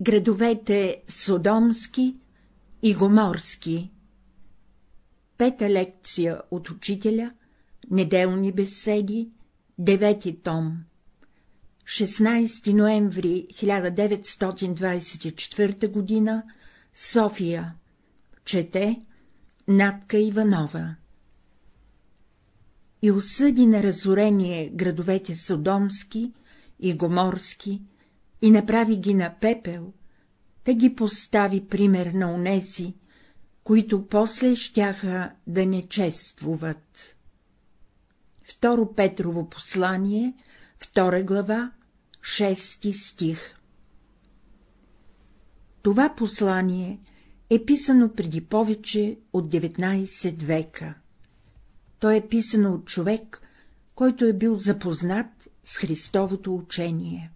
Градовете Содомски и Гоморски. Пета лекция от учителя, неделни беседи, девети том. 16 ноември 1924 г. София. Чете Натка Иванова. И осъди на разорение градовете Содомски и Гоморски и направи ги на пепел, да ги постави пример на унеси, които после щяха да не чествуват. Второ Петрово послание, втора глава, шести стих Това послание е писано преди повече от 19 века. То е писано от човек, който е бил запознат с Христовото учение.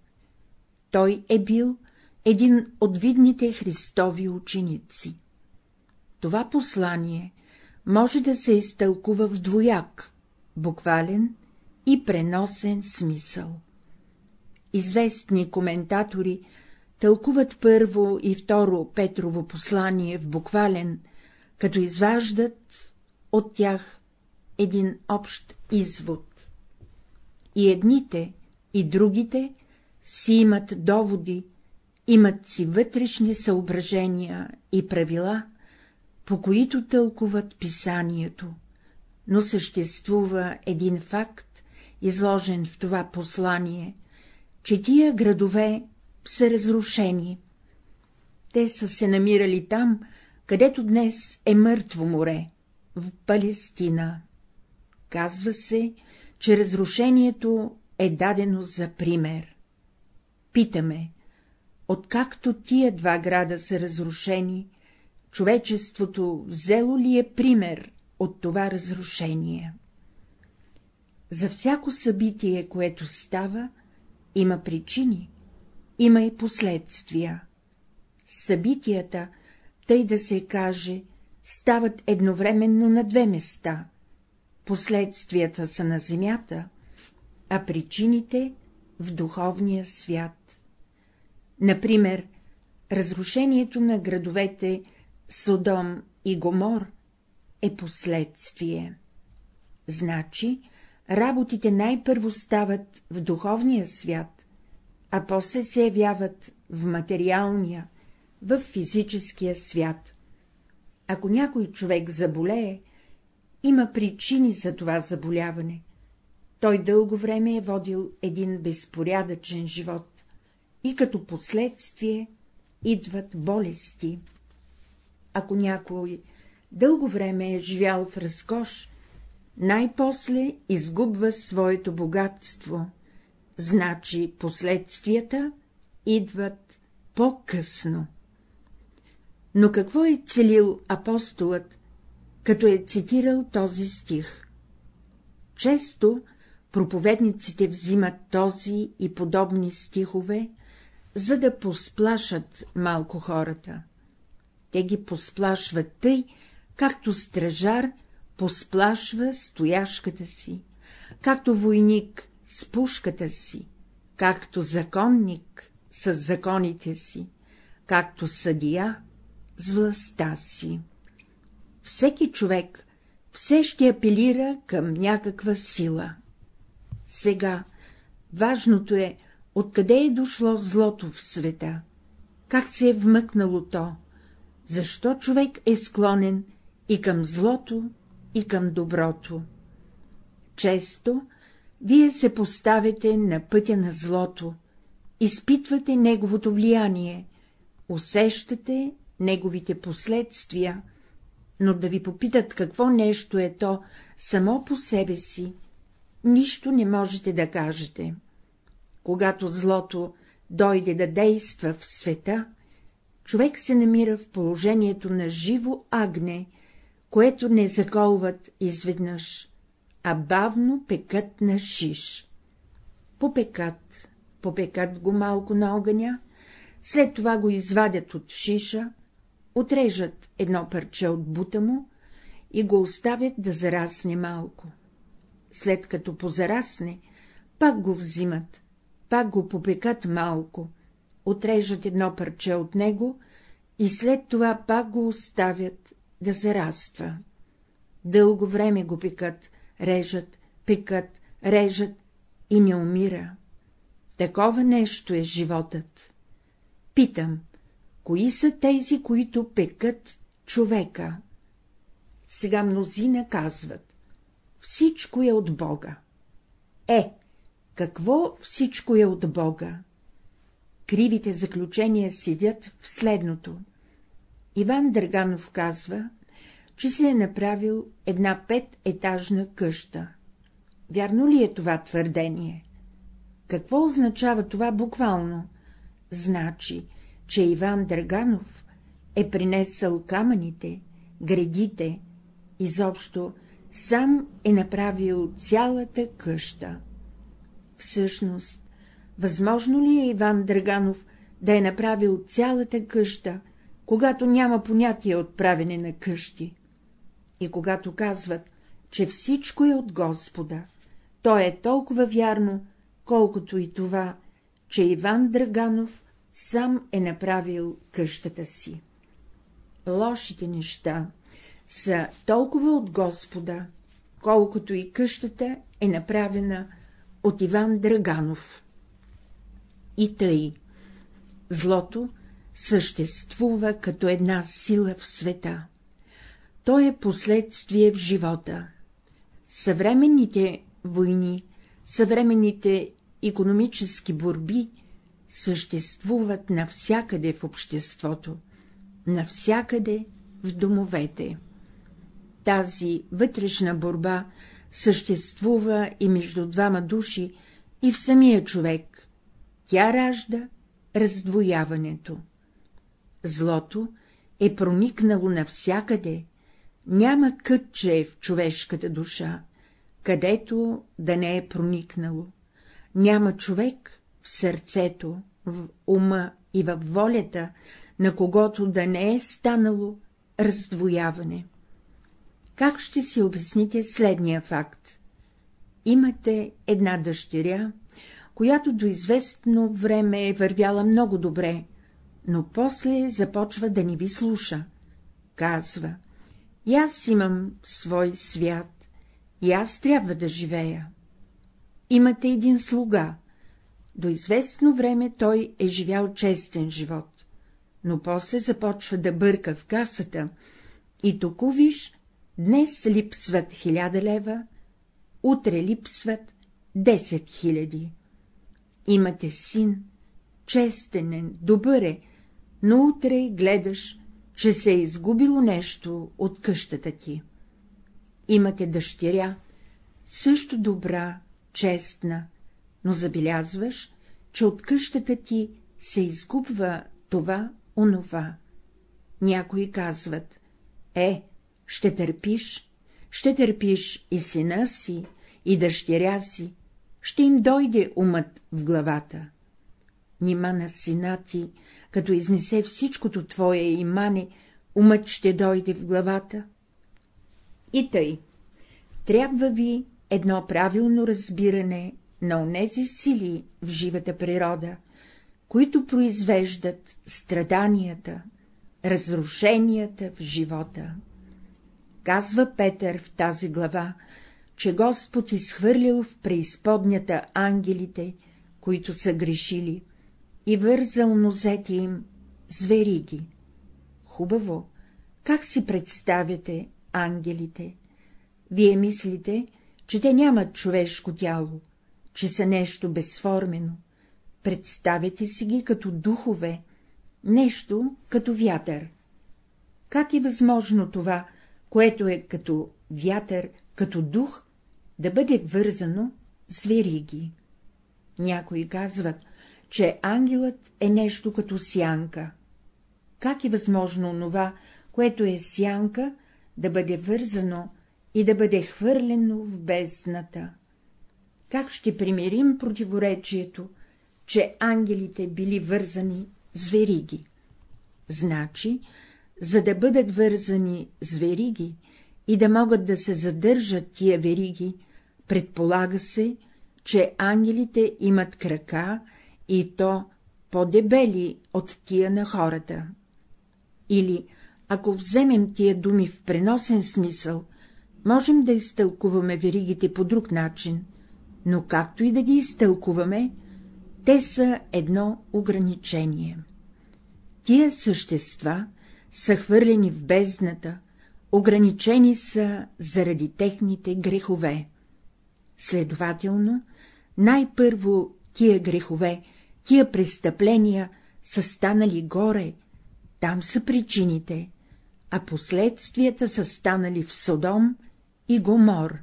Той е бил един от видните Христови ученици. Това послание може да се изтълкува в двояк, буквален и преносен смисъл. Известни коментатори тълкуват първо и второ Петрово послание в буквален, като изваждат от тях един общ извод. И едните, и другите си имат доводи, имат си вътрешни съображения и правила, по които тълкуват писанието, но съществува един факт, изложен в това послание, че тия градове са разрушени. Те са се намирали там, където днес е мъртво море, в Палестина. Казва се, че разрушението е дадено за пример. Питаме, откакто тия два града са разрушени, човечеството взело ли е пример от това разрушение? За всяко събитие, което става, има причини, има и последствия. Събитията, тъй да се каже, стават едновременно на две места. Последствията са на земята, а причините — в духовния свят. Например, разрушението на градовете Содом и Гомор е последствие. Значи, работите най-първо стават в духовния свят, а после се явяват в материалния, в физическия свят. Ако някой човек заболее, има причини за това заболяване. Той дълго време е водил един безпорядъчен живот и като последствие идват болести. Ако някой дълго време е живял в разкош, най-после изгубва своето богатство, значи последствията идват по-късно. Но какво е целил апостолът, като е цитирал този стих? Често проповедниците взимат този и подобни стихове, за да посплашат малко хората. Те ги посплашват тъй, както стражар посплашва стояшката си, както войник с пушката си, както законник с законите си, както съдия с властта си. Всеки човек все ще апелира към някаква сила. Сега важното е, откъде е дошло злото в света, как се е вмъкнало то, защо човек е склонен и към злото, и към доброто. Често вие се поставите на пътя на злото, изпитвате неговото влияние, усещате неговите последствия, но да ви попитат какво нещо е то само по себе си, нищо не можете да кажете. Когато злото дойде да действа в света, човек се намира в положението на живо агне, което не заколват изведнъж, а бавно пекат на шиш. Попекат, попекат го малко на огъня, след това го извадят от шиша, отрежат едно парче от бута му и го оставят да зарасне малко. След като позарасне, пак го взимат, пак го попекат малко, отрежат едно парче от него и след това пак го оставят да се раства. Дълго време го пекат, режат, пекат, режат и не умира. Такова нещо е животът. Питам, кои са тези, които пекат човека? Сега мнозина казват, всичко е от Бога. Е, какво всичко е от Бога? Кривите заключения седят в следното. Иван Дърганов казва, че се е направил една пететажна къща. Вярно ли е това твърдение? Какво означава това буквално? Значи, че Иван Дърганов е принесъл камъните, гредите, изобщо сам е направил цялата къща. Всъщност, възможно ли е Иван Драганов да е направил цялата къща, когато няма понятие от правене на къщи? И когато казват, че всичко е от Господа, то е толкова вярно, колкото и това, че Иван Драганов сам е направил къщата си. Лошите неща са толкова от Господа, колкото и къщата е направена от Иван Драганов. И тъй, злото съществува като една сила в света. То е последствие в живота. Съвременните войни, съвременните економически борби съществуват навсякъде в обществото, навсякъде в домовете. Тази вътрешна борба съществува и между двама души, и в самия човек. Тя ражда раздвояването. Злото е проникнало навсякъде, няма кътче в човешката душа, където да не е проникнало. Няма човек в сърцето, в ума и във волята, на когото да не е станало раздвояване. Как ще си обясните следния факт? Имате една дъщеря, която до известно време е вървяла много добре, но после започва да ни ви слуша. Казва, и аз имам свой свят, и аз трябва да живея. Имате един слуга. До известно време той е живял честен живот, но после започва да бърка в касата и току виж, Днес липсват хиляда лева, утре липсват десет хиляди. Имате син, честенен, добър е, но утре гледаш, че се е изгубило нещо от къщата ти. Имате дъщеря, също добра, честна, но забелязваш, че от къщата ти се изгубва това, онова. Някои казват, е, ще търпиш, ще търпиш и сина си, и дъщеря си, ще им дойде умът в главата. Нима на сина ти, като изнесе всичкото твое имане, умът ще дойде в главата. И тъй, трябва ви едно правилно разбиране на онези сили в живата природа, които произвеждат страданията, разрушенията в живота. Казва Петър в тази глава, че Господ изхвърлил в преизподнята ангелите, които са грешили, и вързал нозете им звериги. Хубаво, как си представяте ангелите? Вие мислите, че те нямат човешко тяло, че са нещо безформено. Представете си ги като духове, нещо като вятър. Как е възможно това, което е като вятър, като дух, да бъде вързано с вериги. Някои казват, че ангелът е нещо като сянка. Как е възможно онова, което е сянка, да бъде вързано и да бъде хвърлено в бездната? Как ще примирим противоречието, че ангелите били вързани с вериги? Значи, за да бъдат вързани с вериги и да могат да се задържат тия вериги, предполага се, че ангелите имат крака и то по-дебели от тия на хората. Или, ако вземем тия думи в преносен смисъл, можем да изтълкуваме веригите по друг начин, но както и да ги изтълкуваме, те са едно ограничение. Тия същества са хвърлени в бездната, ограничени са заради техните грехове. Следователно, най-първо тия грехове, тия престъпления са станали горе, там са причините, а последствията са станали в Содом и Гомор,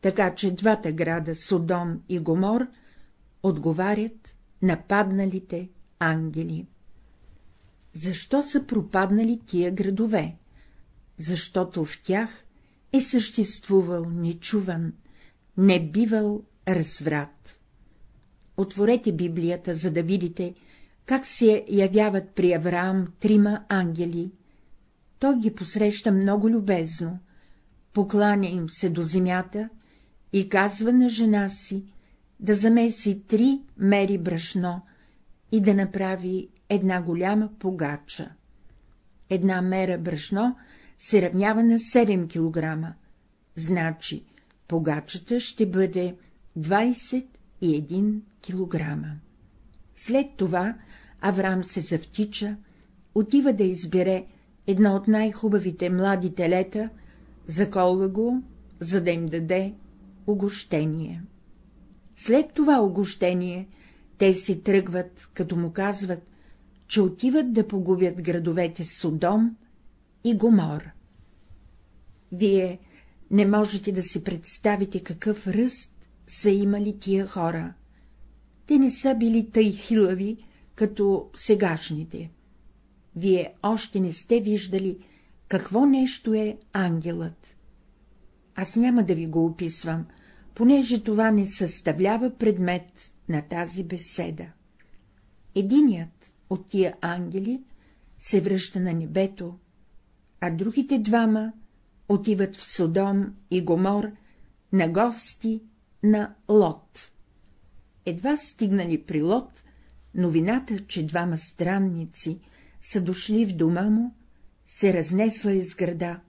така че двата града Содом и Гомор отговарят на падналите ангели. Защо са пропаднали тия градове? Защото в тях е съществувал нечуван, не бивал разврат. Отворете Библията, за да видите, как се явяват при Авраам трима ангели. Той ги посреща много любезно, покланя им се до земята и казва на жена си да замеси три мери брашно и да направи една голяма погача. Една мера брашно се равнява на 7 кг, значи погачата ще бъде 21 кг. След това Авраам се завтича, отива да избере едно от най-хубавите млади телета, заколва го, за да им даде огощение. След това огощение те си тръгват, като му казват, че отиват да погубят градовете Содом и Гомор. Вие не можете да си представите какъв ръст са имали тия хора. Те не са били тъй хилави, като сегашните. Вие още не сте виждали какво нещо е ангелът. Аз няма да ви го описвам, понеже това не съставлява предмет на тази беседа. Единият от тия ангели се връща на небето, а другите двама отиват в Содом и Гомор на гости на Лот. Едва стигнали при Лот, новината, че двама странници са дошли в дома му, се разнесла из града,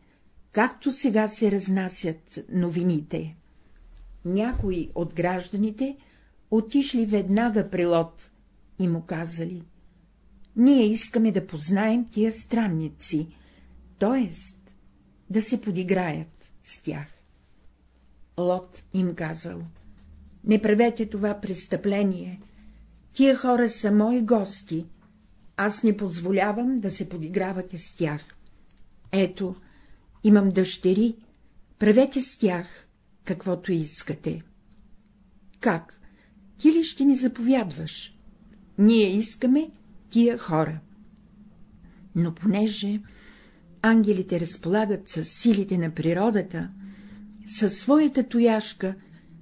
както сега се разнасят новините. Някои от гражданите отишли веднага при Лот и му казали — ние искаме да познаем тия странници, т.е. да се подиграят с тях. Лот им казал — не правете това престъпление, тия хора са мои гости, аз не позволявам да се подигравате с тях. Ето, имам дъщери, правете с тях каквото искате. Как? Ти ли ще ни заповядваш? Ние искаме тия хора. Но понеже ангелите разполагат с силите на природата, със своята тояшка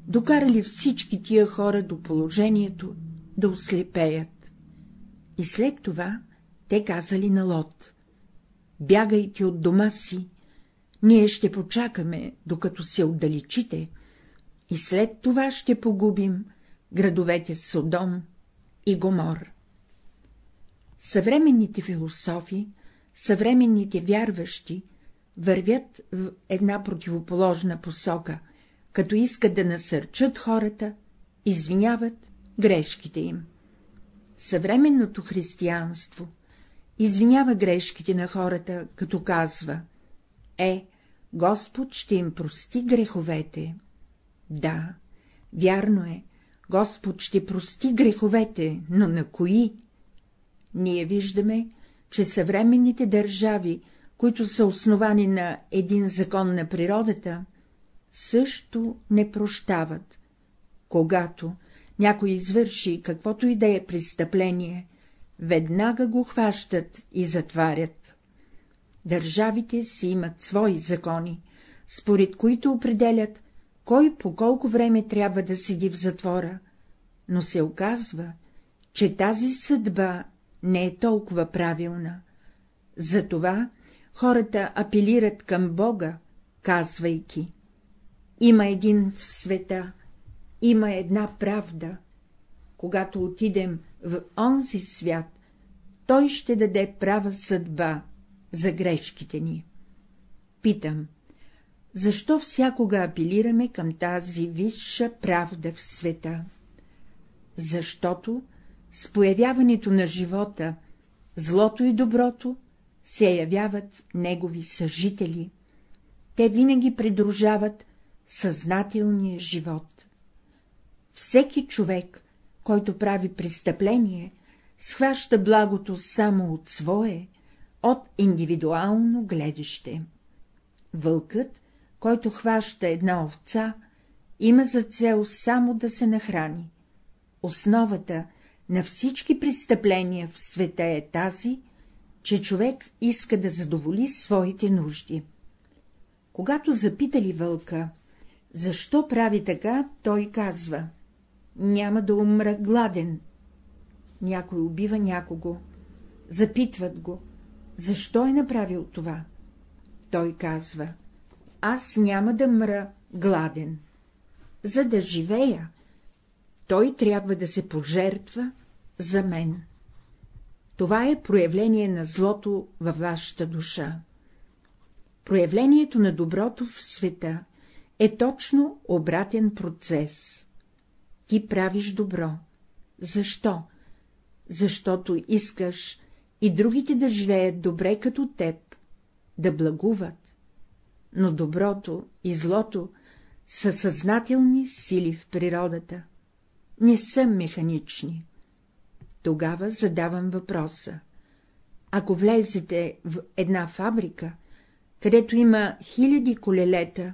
докарали всички тия хора до положението да ослепеят. И след това те казали на Лот — бягайте от дома си, ние ще почакаме, докато се отдалечите, и след това ще погубим градовете Содом и Гомор. Съвременните философи, съвременните вярващи вървят в една противоположна посока, като искат да насърчат хората, извиняват грешките им. Съвременното християнство извинява грешките на хората, като казва — е, Господ ще им прости греховете. Да, вярно е, Господ ще прости греховете, но на кои? Ние виждаме, че съвременните държави, които са основани на един закон на природата, също не прощават. Когато някой извърши каквото и да е престъпление, веднага го хващат и затварят. Държавите си имат свои закони, според които определят, кой по колко време трябва да седи в затвора, но се оказва, че тази съдба не е толкова правилна. Затова хората апелират към Бога, казвайки — има един в света, има една правда. Когато отидем в онзи свят, той ще даде права съдба за грешките ни. Питам, защо всякога апелираме към тази висша правда в света? Защото с появяването на живота, злото и доброто се явяват негови съжители. Те винаги придружават съзнателния живот. Всеки човек, който прави престъпление, схваща благото само от свое, от индивидуално гледаще. Вълкът, който хваща една овца, има за цел само да се нахрани. Основата на всички престъпления в света е тази, че човек иска да задоволи своите нужди. Когато запитали вълка, защо прави така, той казва — няма да умра гладен. Някой убива някого, запитват го, защо е направил това. Той казва — аз няма да мра гладен. За да живея, той трябва да се пожертва за мен. Това е проявление на злото във вашата душа. Проявлението на доброто в света е точно обратен процес. Ти правиш добро. Защо? Защото искаш и другите да живеят добре като теб, да благуват. Но доброто и злото са съзнателни сили в природата, не са механични. Тогава задавам въпроса. Ако влезете в една фабрика, където има хиляди колелета,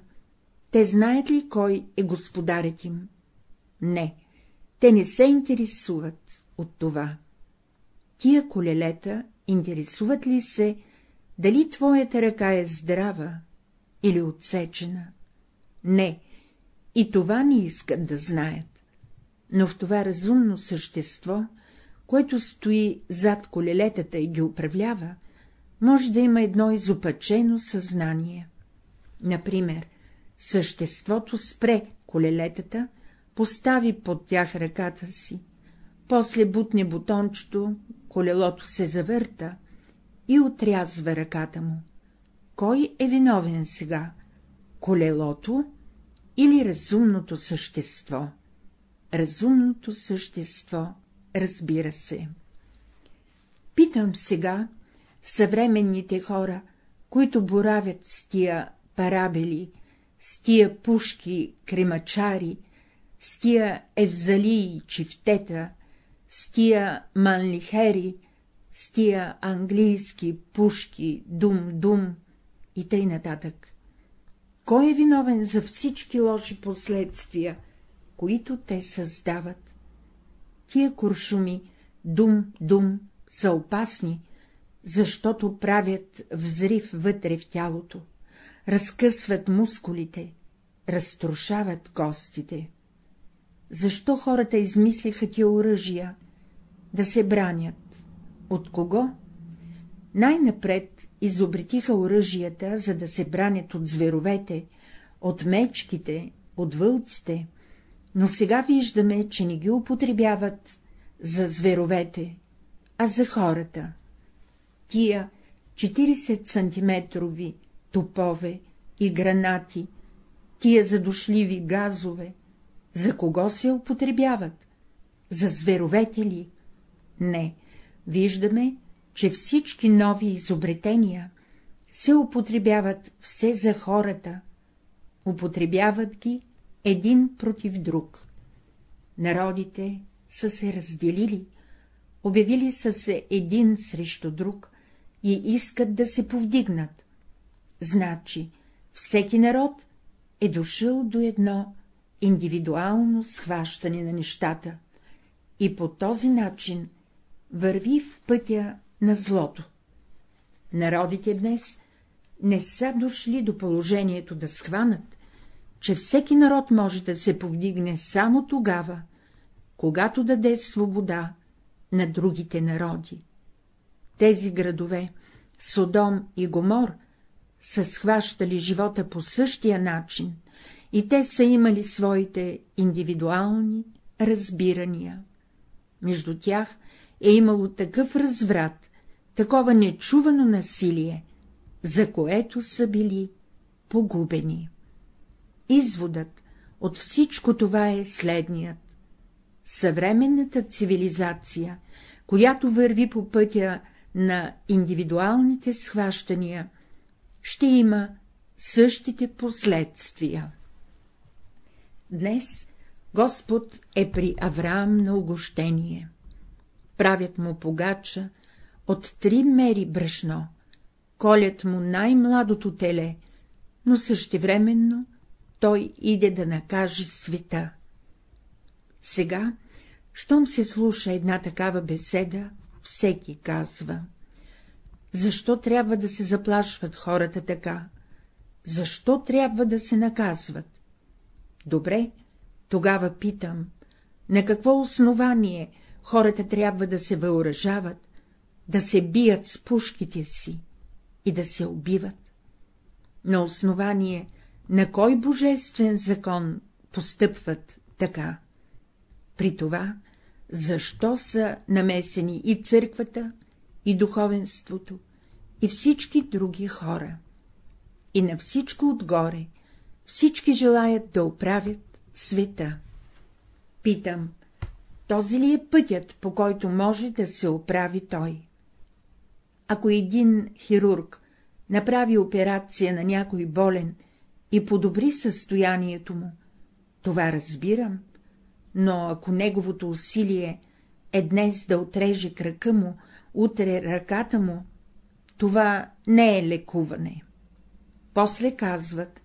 те знаят ли кой е господарят им? Не, те не се интересуват от това. Тия колелета интересуват ли се, дали твоята ръка е здрава или отсечена? Не, и това не искат да знаят. Но в това разумно същество, което стои зад колелетата и ги управлява, може да има едно изопачено съзнание. Например, съществото спре колелетата, постави под тях ръката си, после бутне бутончето, колелото се завърта и отрязва ръката му. Кой е виновен сега? Колелото или разумното същество? Разумното същество, разбира се. Питам сега съвременните хора, които боравят с тия парабели, с тия пушки, кремачари, с тия евзалии, чифтета, с тия манлихери, с тия английски пушки, дум-дум и тъй нататък. Кой е виновен за всички лоши последствия, които те създават? Тия куршуми, дум-дум, са опасни, защото правят взрив вътре в тялото, разкъсват мускулите, разтрушават костите. Защо хората измислиха тия оръжия? Да се бранят. От кого? Най-напред изобретиха оръжията, за да се бранят от зверовете, от мечките, от вълците, но сега виждаме, че не ги употребяват за зверовете, а за хората. Тия 40 сантиметрови топове и гранати, тия задушливи газове, за кого се употребяват? За зверовете ли? Не, виждаме, че всички нови изобретения се употребяват все за хората, употребяват ги един против друг. Народите са се разделили, обявили са се един срещу друг и искат да се повдигнат. Значи, всеки народ е дошъл до едно индивидуално схващане на нещата и по този начин върви в пътя на злото. Народите днес не са дошли до положението да схванат, че всеки народ може да се повдигне само тогава, когато даде свобода на другите народи. Тези градове, Содом и Гомор, са схващали живота по същия начин, и те са имали своите индивидуални разбирания. между тях е имало такъв разврат, такова нечувано насилие, за което са били погубени. Изводът от всичко това е следният. Съвременната цивилизация, която върви по пътя на индивидуалните схващания, ще има същите последствия. Днес Господ е при Авраам на огощение. Правят му погача от три мери брашно, колят му най-младото теле, но същевременно той иде да накаже света. Сега, щом се слуша една такава беседа, всеки казва. Защо трябва да се заплашват хората така? Защо трябва да се наказват? Добре, тогава питам, на какво основание хората трябва да се въоръжават, да се бият с пушките си и да се убиват? На основание на кой божествен закон постъпват така? При това, защо са намесени и църквата, и духовенството, и всички други хора? И на всичко отгоре всички желаят да оправят света. Питам, този ли е пътят, по който може да се оправи той? Ако един хирург направи операция на някой болен и подобри състоянието му, това разбирам, но ако неговото усилие е днес да отреже крака му, утре ръката му, това не е лекуване. После казват,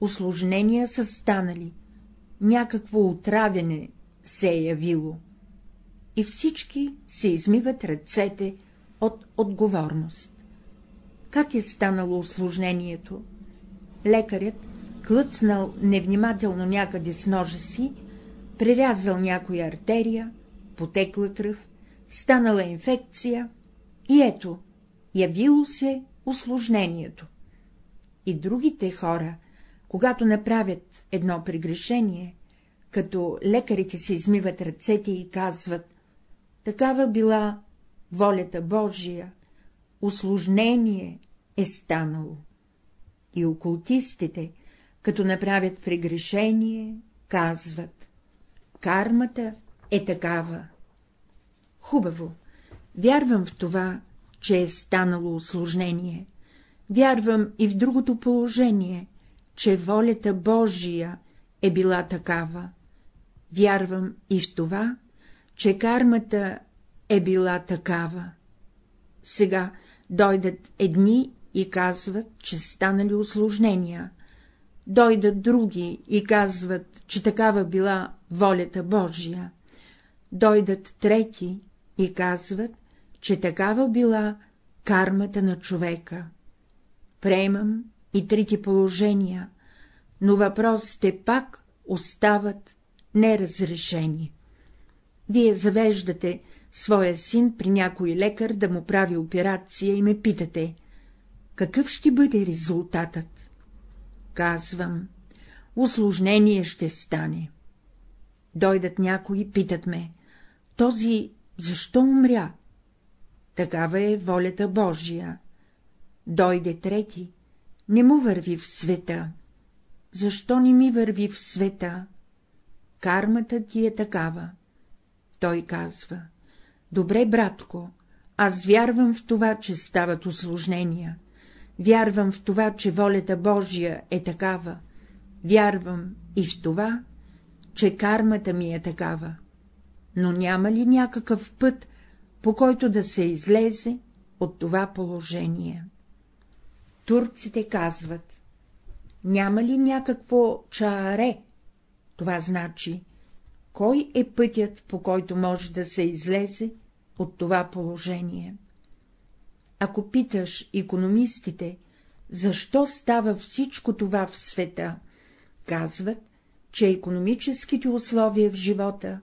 осложнения са станали, някакво отравяне се е явило. И всички се измиват ръцете от отговорност. Как е станало осложнението? Лекарят, клъцнал невнимателно някъде с ножа си, прерязал някоя артерия, потекла кръв, станала инфекция и ето, явило се осложнението. И другите хора, когато направят едно прегрешение, като лекарите се измиват ръцете и казват, такава била волята Божия, осложнение е станало. И окултистите, като направят прегрешение, казват, кармата е такава. Хубаво, вярвам в това, че е станало осложнение. Вярвам и в другото положение, че волята Божия е била такава. Вярвам и в това, че кармата е била такава. Сега дойдат едни и казват, че станали осложнения. Дойдат други и казват, че такава била волята Божия. Дойдат трети и казват, че такава била кармата на човека. Приемам и трите положения, но въпросите пак остават неразрешени. Вие завеждате своя син при някой лекар да му прави операция и ме питате, какъв ще бъде резултатът? Казвам, усложнение ще стане. Дойдат някои, питат ме, този защо умря? Такава е волята Божия. Дойде трети, не му върви в света. Защо не ми върви в света? Кармата ти е такава. Той казва, добре, братко, аз вярвам в това, че стават осложнения. Вярвам в това, че волята Божия е такава. Вярвам и в това, че кармата ми е такава. Но няма ли някакъв път, по който да се излезе от това положение? Турците казват, няма ли някакво чааре? Това значи, кой е пътят, по който може да се излезе от това положение? Ако питаш економистите, защо става всичко това в света, казват, че економическите условия в живота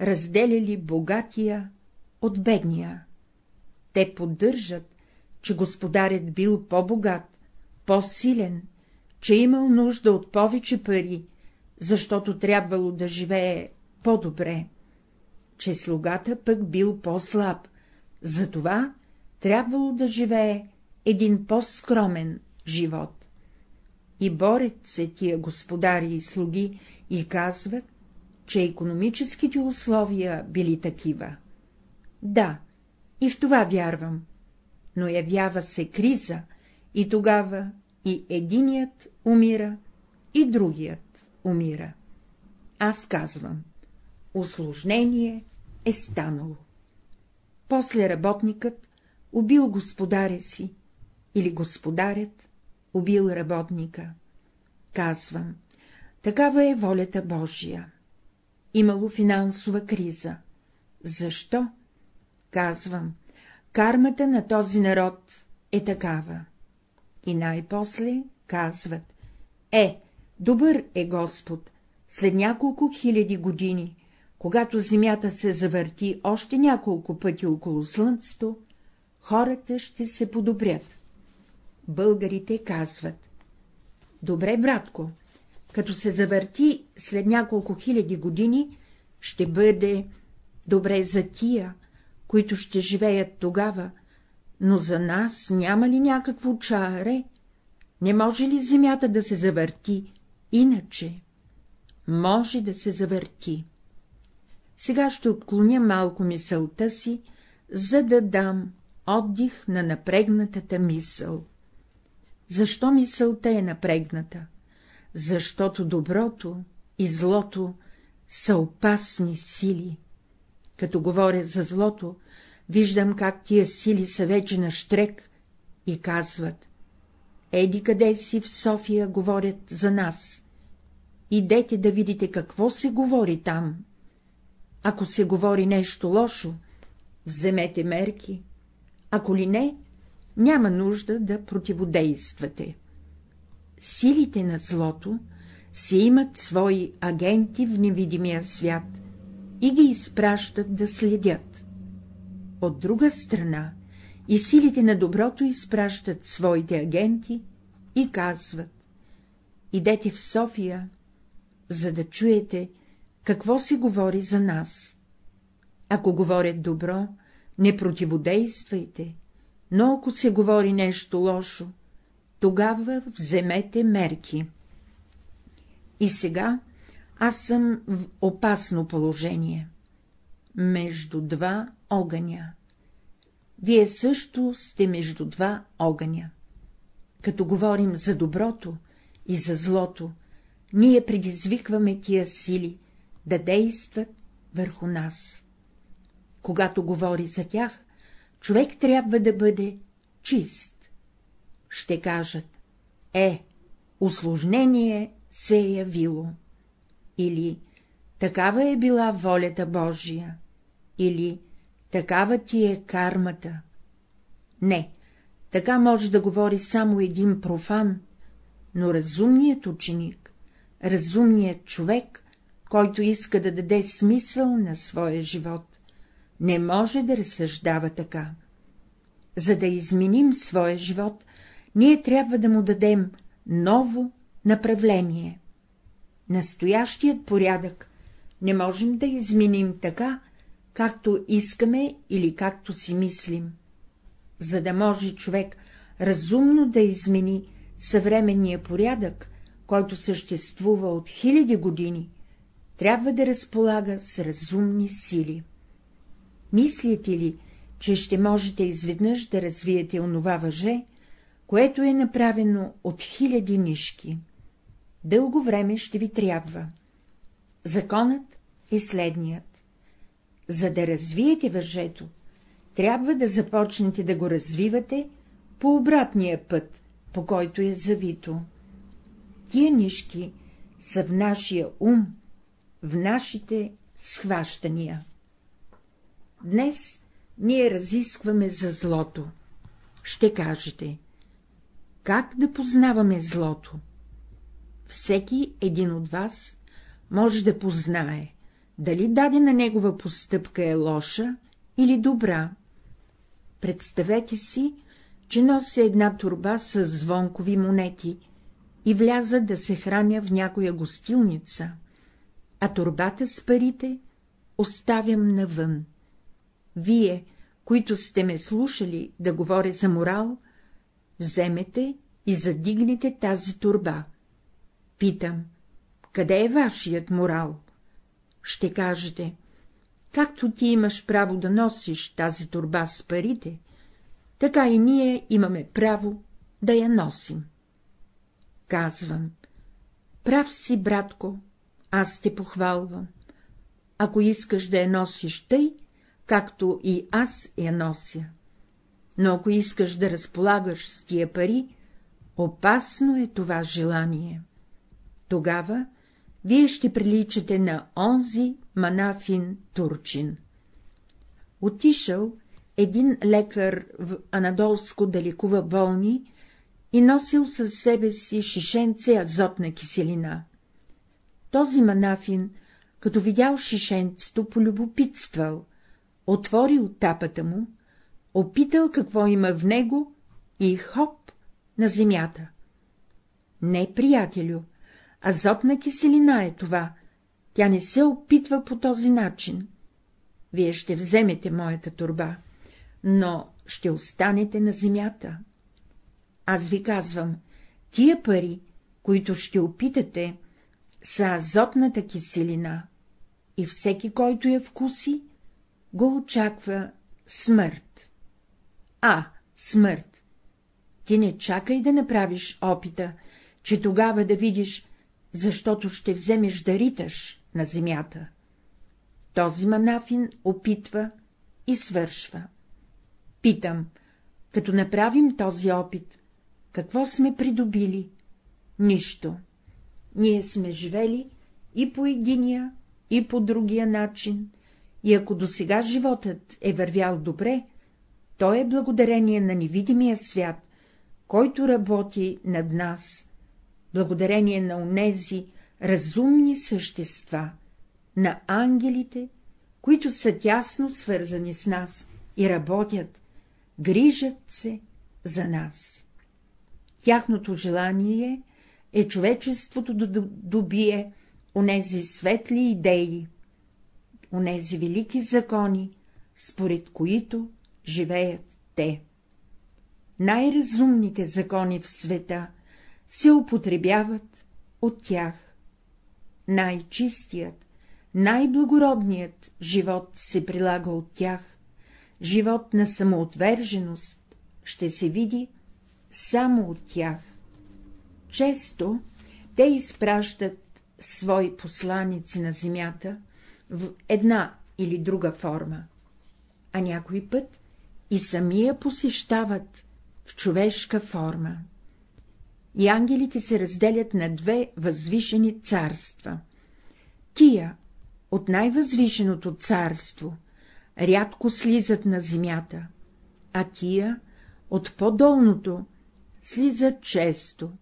разделяли богатия от бедния. Те поддържат, че господарят бил по-богат, по-силен, че имал нужда от повече пари, защото трябвало да живее по-добре. че слугата пък бил по-слаб, затова трябвало да живее един по-скромен живот. И борят се тия господари и слуги и казват, че економическите условия били такива. Да, и в това вярвам, но явява се криза, и тогава и единият умира, и другият умира. Аз казвам, усложнение е станало. После работникът убил господаря си, или господарят убил работника. Казвам, такава е волята Божия. Имало финансова криза. Защо? Казвам, кармата на този народ е такава. И най-после казват, е, добър е Господ, след няколко хиляди години, когато земята се завърти още няколко пъти около слънцето, хората ще се подобрят. Българите казват. Добре, братко, като се завърти след няколко хиляди години, ще бъде добре за тия, които ще живеят тогава, но за нас няма ли някакво чаре? Не може ли земята да се завърти иначе? Може да се завърти. Сега ще отклоня малко мисълта си, за да дам отдих на напрегнатата мисъл. Защо мисълта е напрегната? Защото доброто и злото са опасни сили. Като говоря за злото, виждам как тия сили са вече на штрек и казват — еди къде си в София говорят за нас. Идете да видите какво се говори там. Ако се говори нещо лошо, вземете мерки, ако ли не, няма нужда да противодействате. Силите на злото си имат свои агенти в невидимия свят и ги изпращат да следят. От друга страна и силите на доброто изпращат своите агенти и казват — идете в София, за да чуете, какво се говори за нас. Ако говорят добро, не противодействайте, но ако се говори нещо лошо, тогава вземете мерки. И сега аз съм в опасно положение. Между два огъня. Вие също сте между два огъня. Като говорим за доброто и за злото, ние предизвикваме тия сили да действат върху нас. Когато говори за тях, човек трябва да бъде чист. Ще кажат, е, усложнение се е явило, или такава е била волята Божия, или такава ти е кармата. Не, така може да говори само един профан, но разумният ученик, разумният човек, който иска да даде смисъл на своя живот, не може да разсъждава така. За да изменим своя живот, ние трябва да му дадем ново направление. Настоящият порядък не можем да изменим така, както искаме или както си мислим. За да може човек разумно да измени съвременния порядък, който съществува от хиляди години, трябва да разполага с разумни сили. Мислите ли, че ще можете изведнъж да развиете онова въже, което е направено от хиляди мишки? Дълго време ще ви трябва. Законът е следният. За да развиете въжето, трябва да започнете да го развивате по обратния път, по който е завито. Тия нишки са в нашия ум, в нашите схващания. Днес ние разискваме за злото. Ще кажете, как да познаваме злото? Всеки един от вас може да познае, дали дадена негова постъпка е лоша или добра. Представете си, че нося една турба с звонкови монети и вляза да се храня в някоя гостилница, а турбата с парите оставям навън. Вие, които сте ме слушали да говоря за морал, вземете и задигнете тази турба. Питам, къде е вашият морал? Ще кажете, както ти имаш право да носиш тази турба с парите, така и ние имаме право да я носим. Казвам, прав си, братко, аз те похвалвам. Ако искаш да я носиш тъй, както и аз я нося. Но ако искаш да разполагаш с тия пари, опасно е това желание. Тогава вие ще приличате на онзи манафин турчин. Отишъл един лекар в Анадолско да лекува болни и носил със себе си шишенце азотна киселина. Този манафин, като видял шишенцето, полюбопитствал, отворил тапата му, опитал какво има в него и хоп на земята. Не, приятелю, азотна киселина е това, тя не се опитва по този начин. Вие ще вземете моята турба, но ще останете на земята. Аз ви казвам, тия пари, които ще опитате, са азотната киселина, и всеки, който я вкуси, го очаква смърт. А, смърт! Ти не чакай да направиш опита, че тогава да видиш, защото ще вземеш да риташ на земята. Този манафин опитва и свършва. Питам, като направим този опит, какво сме придобили? Нищо. Ние сме живели и по единия, и по другия начин, и ако до сега животът е вървял добре, то е благодарение на невидимия свят, който работи над нас, благодарение на онези разумни същества, на ангелите, които са тясно свързани с нас и работят, грижат се за нас. Тяхното желание е човечеството да добие онези светли идеи, онези велики закони, според които живеят те. Най-разумните закони в света се употребяват от тях. Най-чистият, най-благородният живот се прилага от тях, живот на самоотверженост ще се види само от тях. Често те изпращат свои посланици на земята в една или друга форма, а някой път и самия посещават в човешка форма. И ангелите се разделят на две възвишени царства. Тия от най-възвишеното царство рядко слизат на земята, а тия от по-долното слизат често,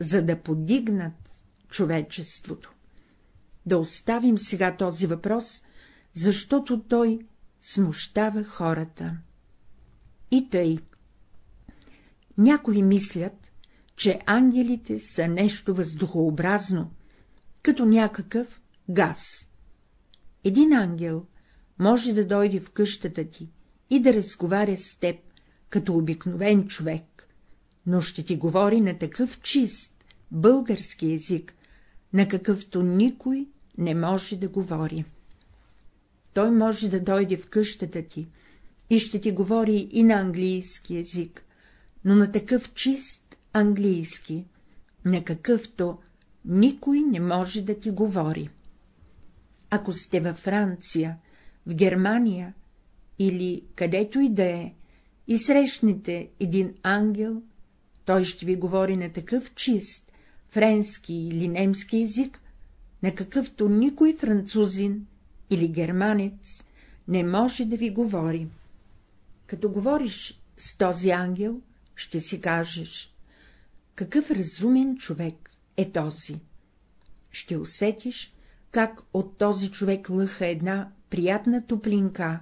за да подигнат човечеството. Да оставим сега този въпрос, защото той смущава хората. И тъй. Някои мислят, че ангелите са нещо въздухообразно, като някакъв газ. Един ангел може да дойде в къщата ти и да разговаря с теб, като обикновен човек, но ще ти говори на такъв чист български език, на какъвто никой не може да говори. Той може да дойде в къщата ти и ще ти говори и на английски език, но на такъв чист английски, на какъвто никой не може да ти говори. Ако сте във Франция, в Германия или където и да е, и срещнете един ангел, той ще ви говори на такъв чист френски или немски език, на какъвто никой французин или германец не може да ви говори. Като говориш с този ангел, ще си кажеш, какъв разумен човек е този. Ще усетиш, как от този човек лъха една приятна топлинка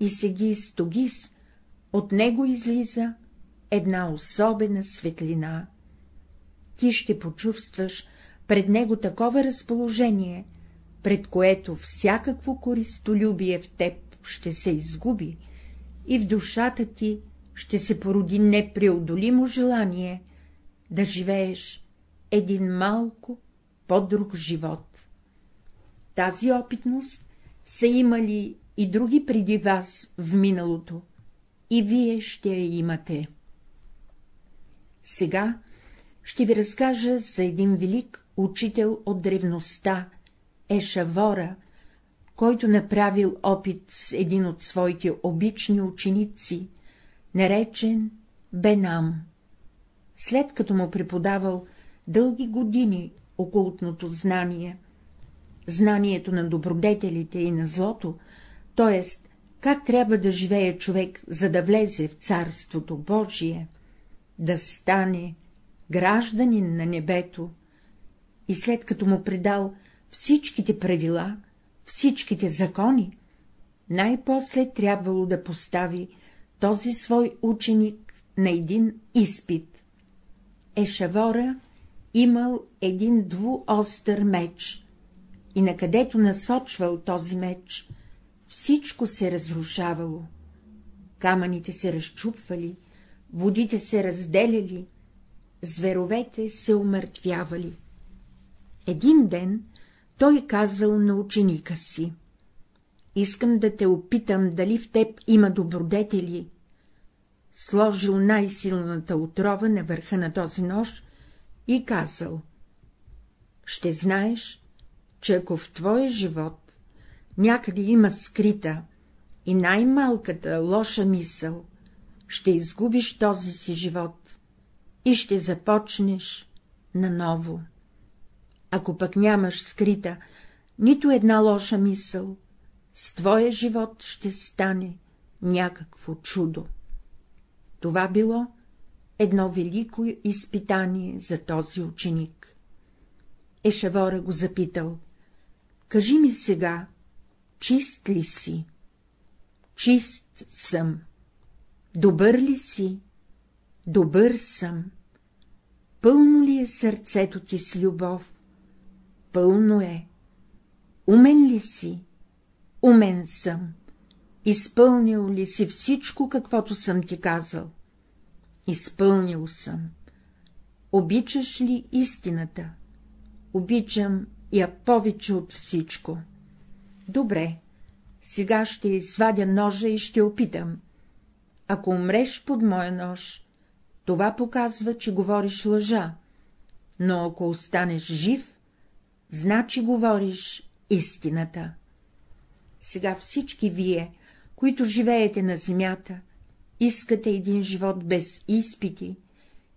и сеги стогис, от него излиза една особена светлина. Ти ще почувстваш пред него такова разположение, пред което всякакво користолюбие в теб ще се изгуби и в душата ти ще се породи непреодолимо желание да живееш един малко по-друг живот. Тази опитност са имали и други преди вас в миналото, и вие ще я имате. Сега ще ви разкажа за един велик учител от древността, Ешавора, който направил опит с един от своите обични ученици, наречен Бенам. След като му преподавал дълги години окултното знание, знанието на добродетелите и на злото, т.е. как трябва да живее човек, за да влезе в Царството Божие, да стане гражданин на небето, и след като му предал всичките правила, всичките закони, най-после трябвало да постави този свой ученик на един изпит. Ешавора имал един двуостър меч, и накъдето насочвал този меч, всичко се разрушавало. Камъните се разчупвали, водите се разделяли, зверовете се умъртвявали. Един ден той казал на ученика си — искам да те опитам, дали в теб има добродетели. Сложил най-силната отрова на върха на този нож и казал — ще знаеш, че ако в твоя живот някъде има скрита и най-малката лоша мисъл, ще изгубиш този си живот и ще започнеш наново. Ако пък нямаш скрита нито една лоша мисъл, с твоя живот ще стане някакво чудо. Това било едно велико изпитание за този ученик. Ешавора го запитал — кажи ми сега, чист ли си? Чист съм. Добър ли си? Добър съм. Пълно ли е сърцето ти с любов? Пълно е. Умен ли си? Умен съм. Изпълнил ли си всичко, каквото съм ти казал? Изпълнил съм. Обичаш ли истината? Обичам я повече от всичко. Добре, сега ще извадя ножа и ще опитам. Ако умреш под моя нож, това показва, че говориш лъжа, но ако останеш жив, значи говориш истината. Сега всички вие, които живеете на земята, искате един живот без изпити,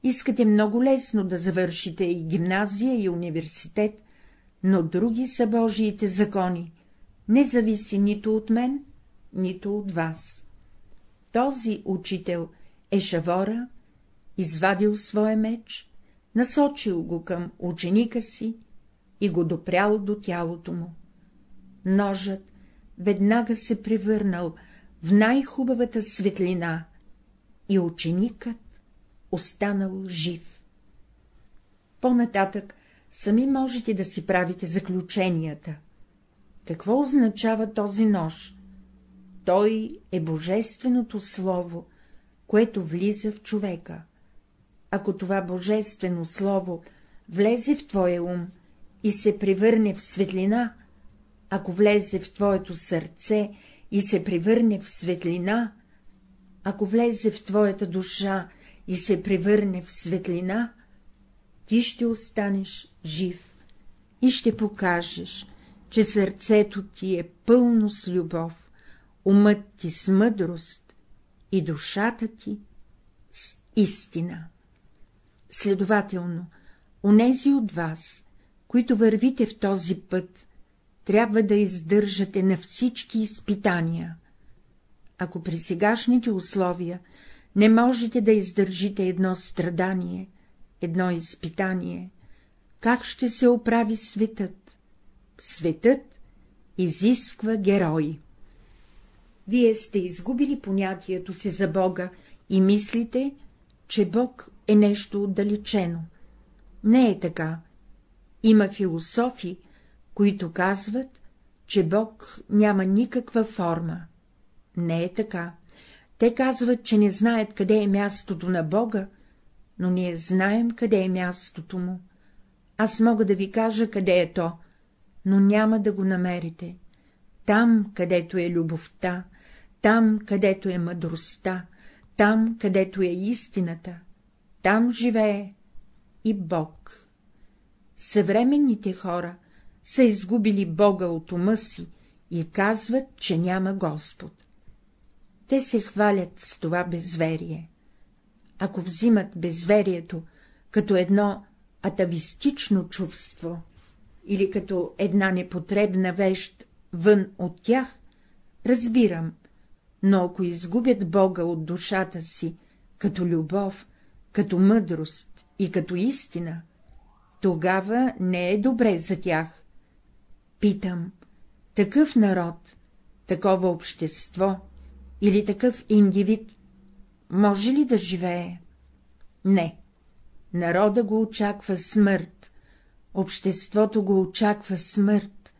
искате много лесно да завършите и гимназия, и университет, но други са Божиите закони, не зависи нито от мен, нито от вас. Този учител е шавора, извадил своя меч, насочил го към ученика си и го допрял до тялото му. Ножът веднага се превърнал в най-хубавата светлина и ученикът останал жив. По-нататък сами можете да си правите заключенията. Какво означава този нож? Той е Божественото Слово, което влиза в човека. Ако това Божествено Слово влезе в твоя ум и се превърне в светлина, ако влезе в твоето сърце и се превърне в светлина, ако влезе в твоята душа и се превърне в светлина, ти ще останеш жив и ще покажеш, че сърцето ти е пълно с любов, умът ти с мъдрост и душата ти с истина. Следователно, онези от вас, които вървите в този път, трябва да издържате на всички изпитания. Ако при сегашните условия не можете да издържите едно страдание, едно изпитание, как ще се оправи светът? Светът изисква герои. Вие сте изгубили понятието си за Бога и мислите, че Бог е нещо отдалечено. Не е така. Има философи, които казват, че Бог няма никаква форма. Не е така. Те казват, че не знаят къде е мястото на Бога, но ние знаем къде е мястото му. Аз мога да ви кажа къде е то, но няма да го намерите. Там, където е любовта, там, където е мъдростта, там, където е истината, там живее и Бог. Съвременните хора са изгубили Бога от ума си и казват, че няма Господ. Те се хвалят с това безверие. Ако взимат безверието като едно атавистично чувство или като една непотребна вещ вън от тях, разбирам, но ако изгубят Бога от душата си, като любов, като мъдрост и като истина, тогава не е добре за тях. Питам, такъв народ, такова общество или такъв индивид може ли да живее? Не. Народа го очаква смърт, обществото го очаква смърт,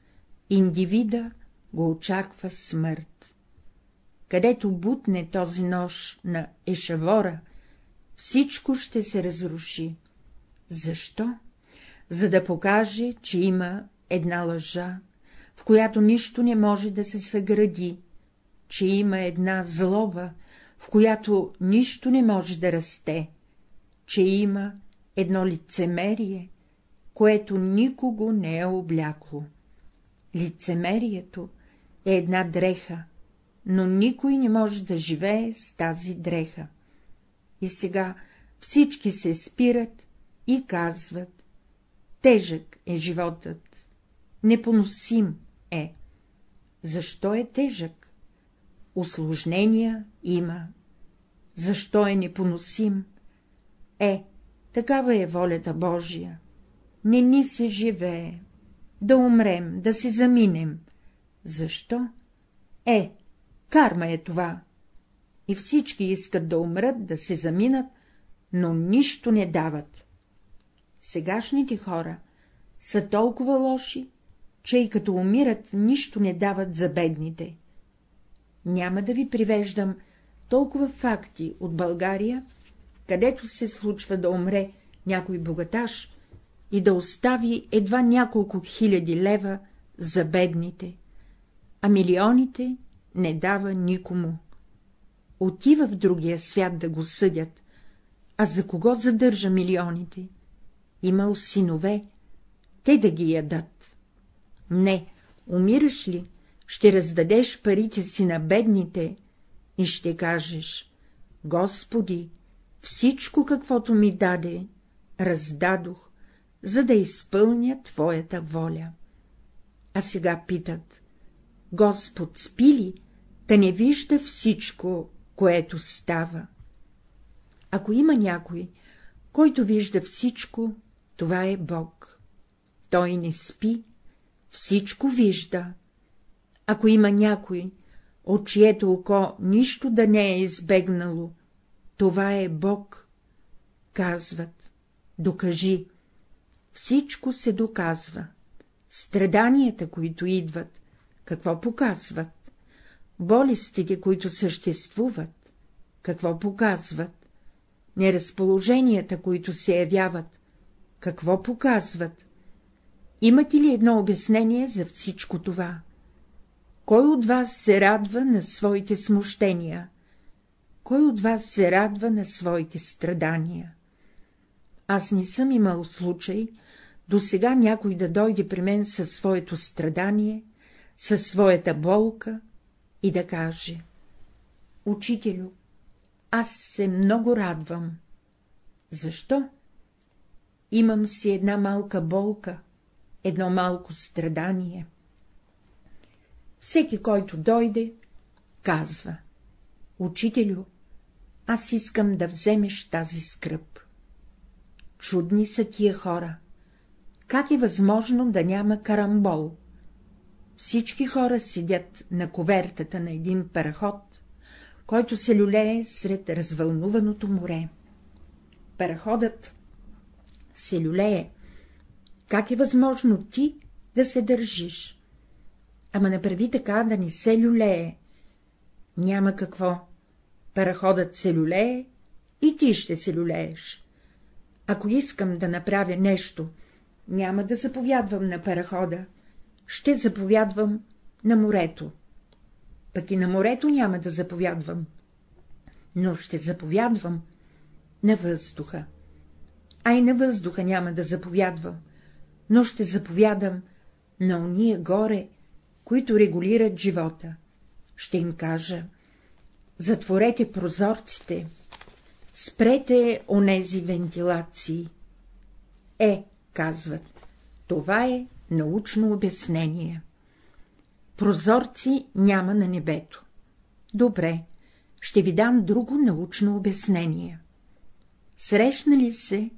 индивида го очаква смърт. Където бутне този нож на ешавора, всичко ще се разруши. Защо? За да покаже, че има една лъжа, в която нищо не може да се съгради, че има една злоба, в която нищо не може да расте, че има едно лицемерие, което никого не е облякло. Лицемерието е една дреха, но никой не може да живее с тази дреха. И сега всички се спират и казват — тежък е животът, непоносим е. Защо е тежък? Усложнения има. Защо е непоносим? Е, такава е волята Божия. Не ни се живее. Да умрем, да се заминем. Защо? Е, карма е това. И всички искат да умрат, да се заминат, но нищо не дават. Сегашните хора са толкова лоши, че и като умират, нищо не дават за бедните. Няма да ви привеждам толкова факти от България, където се случва да умре някой богаташ и да остави едва няколко хиляди лева за бедните, а милионите не дава никому. Отива в другия свят да го съдят, а за кого задържа милионите? Имал синове, те да ги ядат. Не, умираш ли, ще раздадеш парите си на бедните и ще кажеш — Господи, всичко, каквото ми даде, раздадох, за да изпълня Твоята воля. А сега питат — Господ спи ли, да не вижда всичко, което става? Ако има някой, който вижда всичко, това е Бог. Той не спи, всичко вижда. Ако има някой, от чието око нищо да не е избегнало, това е Бог. Казват, докажи. Всичко се доказва. Страданията, които идват, какво показват? Болестите, които съществуват, какво показват? Неразположенията, които се явяват, какво показват? Имате ли едно обяснение за всичко това? Кой от вас се радва на своите смущения? Кой от вас се радва на своите страдания? Аз не съм имал случай до сега някой да дойде при мен със своето страдание, със своята болка и да каже — Учителю, аз се много радвам. Защо? Имам си една малка болка, едно малко страдание. Всеки, който дойде, казва — Учителю, аз искам да вземеш тази скръп. Чудни са тия хора. Как е възможно да няма карамбол? Всички хора седят на ковертата на един параход, който се люлее сред развълнуваното море. Параходът се люлее. Как е възможно ти да се държиш. Ама направи така да не се люлее. Няма какво. Параходът се люлее и ти ще се люлееш. Ако искам да направя нещо, няма да заповядвам на парахода, ще заповядвам на морето. Пък и на морето няма да заповядвам, но ще заповядвам на въздуха. А и на въздуха няма да заповядвам, но ще заповядам на уния горе, които регулират живота. Ще им кажа — затворете прозорците, спрете онези вентилации. Е, казват, това е научно обяснение. Прозорци няма на небето. Добре, ще ви дам друго научно обяснение. Срещнали се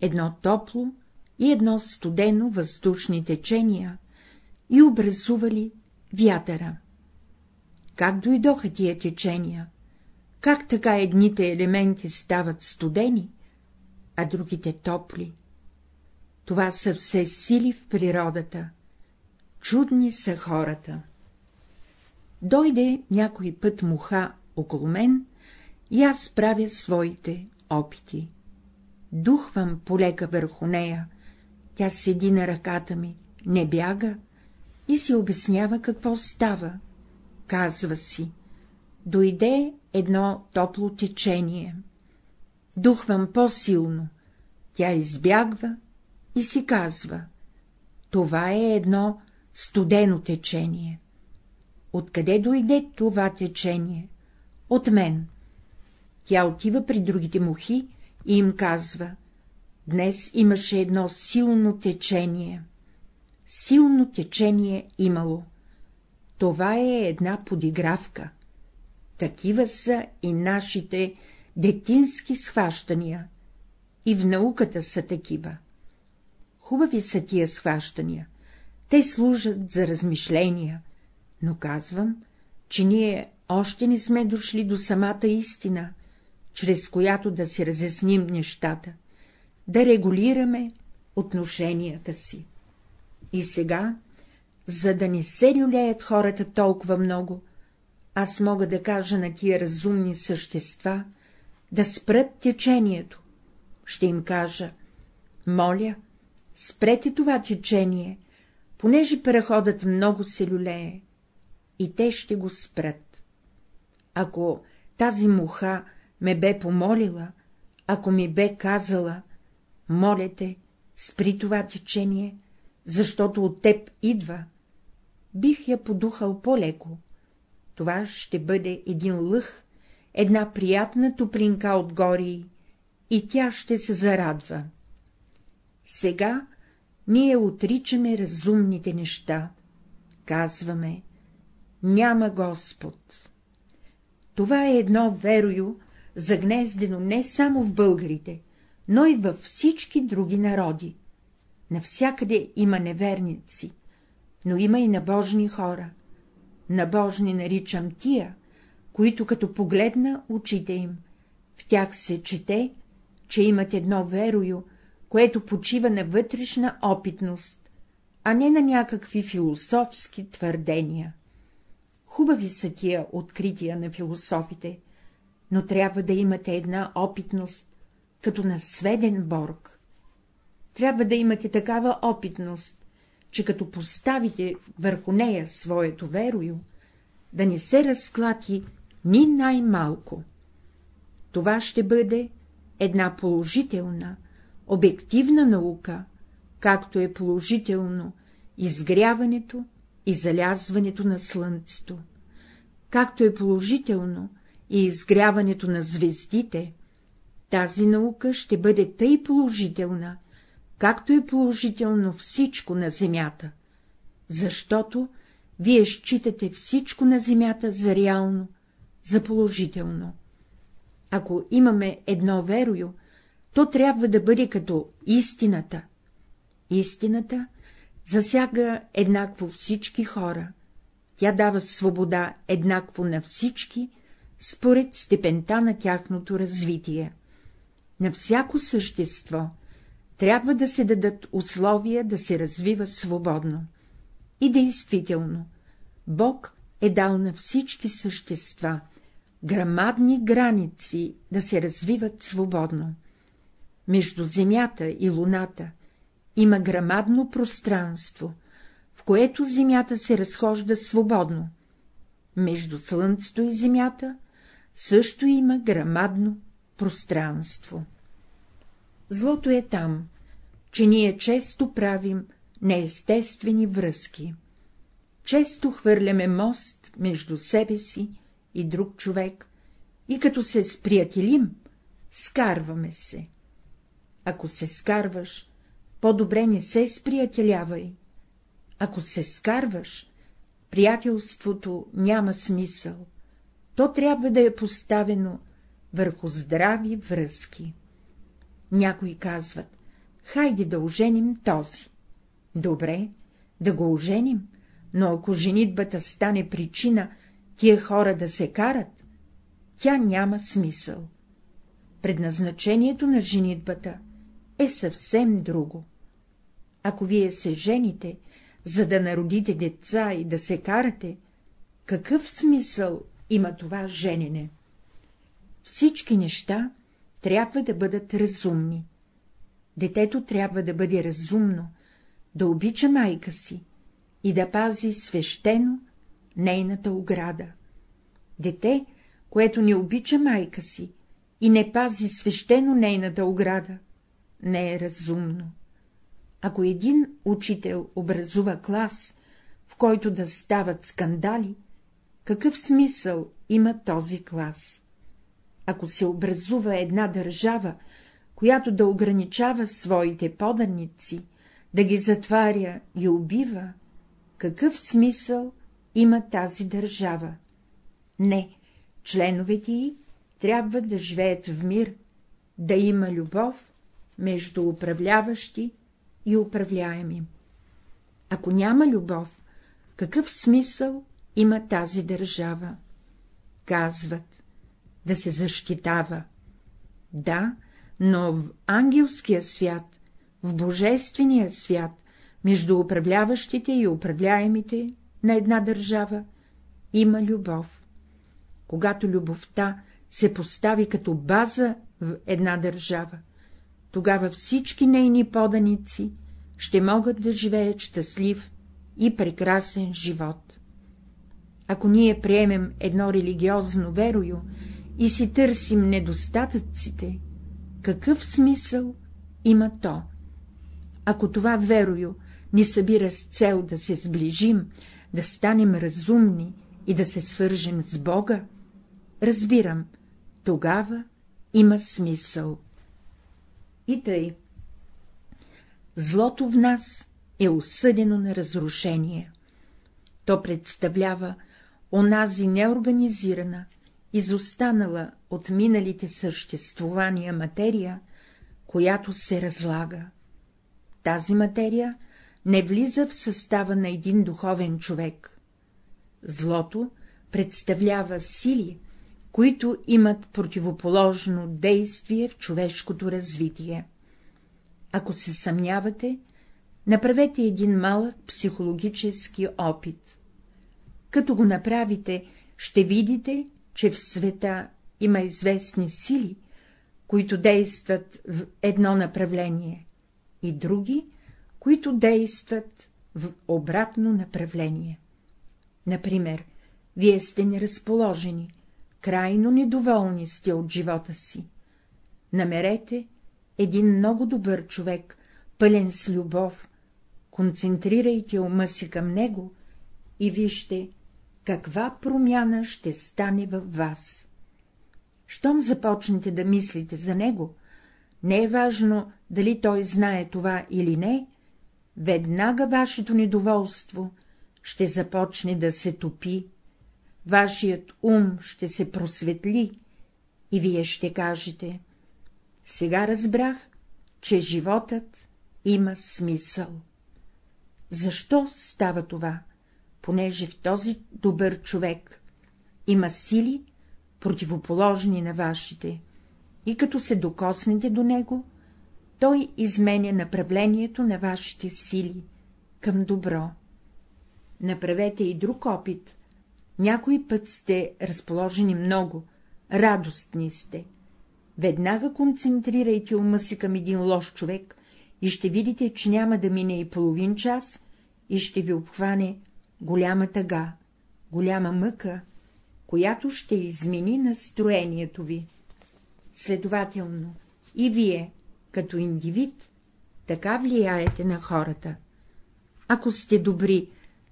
едно топло и едно студено въздушни течения и образували вятъра. Как дойдоха тия течения? Как така едните елементи стават студени, а другите топли? Това са все сили в природата. Чудни са хората. Дойде някой път муха около мен и аз правя своите опити. Духвам полека върху нея, тя седи на ръката ми, не бяга и си обяснява какво става. Казва си, дойде едно топло течение. Духвам по-силно, тя избягва и си казва — това е едно студено течение. Откъде дойде това течение? От мен. Тя отива при другите мухи и им казва — днес имаше едно силно течение. Силно течение имало. Това е една подигравка. Такива са и нашите детински схващания. И в науката са такива. Хубави са тия схващания, те служат за размишления, но казвам, че ние още не сме дошли до самата истина, чрез която да си разясним нещата, да регулираме отношенията си. И сега, за да не се люлеят хората толкова много, аз мога да кажа на тия разумни същества да спрат течението. Ще им кажа, моля, спрете това течение, понеже параходът много се люлее, и те ще го спрат. Ако тази муха ме бе помолила, ако ми бе казала, моля те, спри това течение, защото от теб идва, бих я подухал по-леко. Това ще бъде един лъх, една приятна топлинка отгоре и тя ще се зарадва. Сега ние отричаме разумните неща. Казваме, няма Господ. Това е едно верою, загнездено не само в българите, но и във всички други народи. Навсякъде има неверници, но има и набожни хора. Набожни наричам тия, които като погледна очите им, в тях се чете, че имат едно верою, което почива на вътрешна опитност, а не на някакви философски твърдения. Хубави са тия открития на философите, но трябва да имате една опитност, като на сведен борг. Трябва да имате такава опитност, че като поставите върху нея своето верою, да не се разклати ни най-малко. Това ще бъде една положителна, обективна наука, както е положително изгряването и залязването на слънцето, както е положително и изгряването на звездите, тази наука ще бъде тъй положителна, както е положително всичко на земята, защото вие считате всичко на земята за реално, за положително. Ако имаме едно верою, то трябва да бъде като истината. Истината засяга еднакво всички хора, тя дава свобода еднакво на всички, според степента на тяхното развитие. На всяко същество трябва да се дадат условия да се развива свободно. И действително, Бог е дал на всички същества грамадни граници да се развиват свободно. Между Земята и Луната има грамадно пространство, в което Земята се разхожда свободно. Между Слънцето и Земята също има грамадно пространство. Злото е там, че ние често правим неестествени връзки. Често хвърляме мост между себе си и друг човек, и като се сприятелим, скарваме се. Ако се скарваш, по-добре не се сприятелявай. Ако се скарваш, приятелството няма смисъл. То трябва да е поставено върху здрави връзки. Някои казват, хайде да оженим този. Добре, да го оженим, но ако женитбата стане причина тия хора да се карат, тя няма смисъл. Предназначението на женитбата е съвсем друго. Ако вие се жените, за да народите деца и да се карате, какъв смисъл има това женене? Всички неща трябва да бъдат разумни. Детето трябва да бъде разумно, да обича майка си и да пази свещено нейната ограда. Дете, което не обича майка си и не пази свещено нейната ограда, не е разумно. Ако един учител образува клас, в който да стават скандали, какъв смисъл има този клас? Ако се образува една държава, която да ограничава своите поданици, да ги затваря и убива, какъв смисъл има тази държава? Не, членовете й трябва да живеят в мир, да има любов между управляващи и управляеми. Ако няма любов, какъв смисъл има тази държава? Казват, да се защитава. Да, но в ангелския свят, в божествения свят, между управляващите и управляемите на една държава, има любов. Когато любовта се постави като база в една държава, тогава всички нейни поданици ще могат да живеят щастлив и прекрасен живот. Ако ние приемем едно религиозно верою и си търсим недостатъците, какъв смисъл има то? Ако това верою ни събира с цел да се сближим, да станем разумни и да се свържем с Бога, разбирам, тогава има смисъл. И тъй. Злото в нас е осъдено на разрушение. То представлява онази неорганизирана, изостанала от миналите съществувания материя, която се разлага. Тази материя не влиза в състава на един духовен човек. Злото представлява сили, които имат противоположно действие в човешкото развитие. Ако се съмнявате, направете един малък психологически опит. Като го направите, ще видите, че в света има известни сили, които действат в едно направление, и други, които действат в обратно направление. Например, вие сте неразположени, крайно недоволни сте от живота си. Намерете един много добър човек, пълен с любов, концентрирайте ума си към него и вижте, каква промяна ще стане във вас. Щом започнете да мислите за него, не е важно, дали той знае това или не, веднага вашето недоволство ще започне да се топи, вашият ум ще се просветли и вие ще кажете — сега разбрах, че животът има смисъл. Защо става това? Понеже в този добър човек има сили, противоположни на вашите, и като се докоснете до него, той изменя направлението на вашите сили към добро. направете и друг опит. Някой път сте разположени много, радостни сте. Веднага концентрирайте ума си към един лош човек и ще видите, че няма да мине и половин час и ще ви обхване голяма тъга, голяма мъка, която ще измени настроението ви. Следователно, и вие, като индивид, така влияете на хората. Ако сте добри,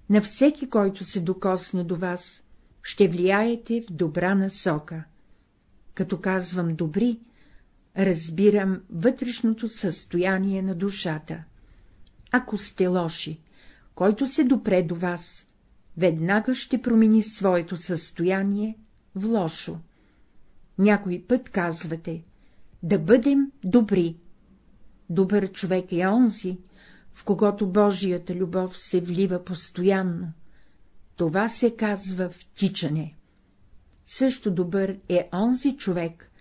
на всеки, който се докосне до вас, ще влияете в добра насока. Като казвам добри, разбирам вътрешното състояние на душата. Ако сте лоши, който се допре до вас, веднага ще промени своето състояние в лошо. Някой път казвате — да бъдем добри. Добър човек е онзи, в когото Божията любов се влива постоянно. Това се казва втичане. Също добър е онзи човек,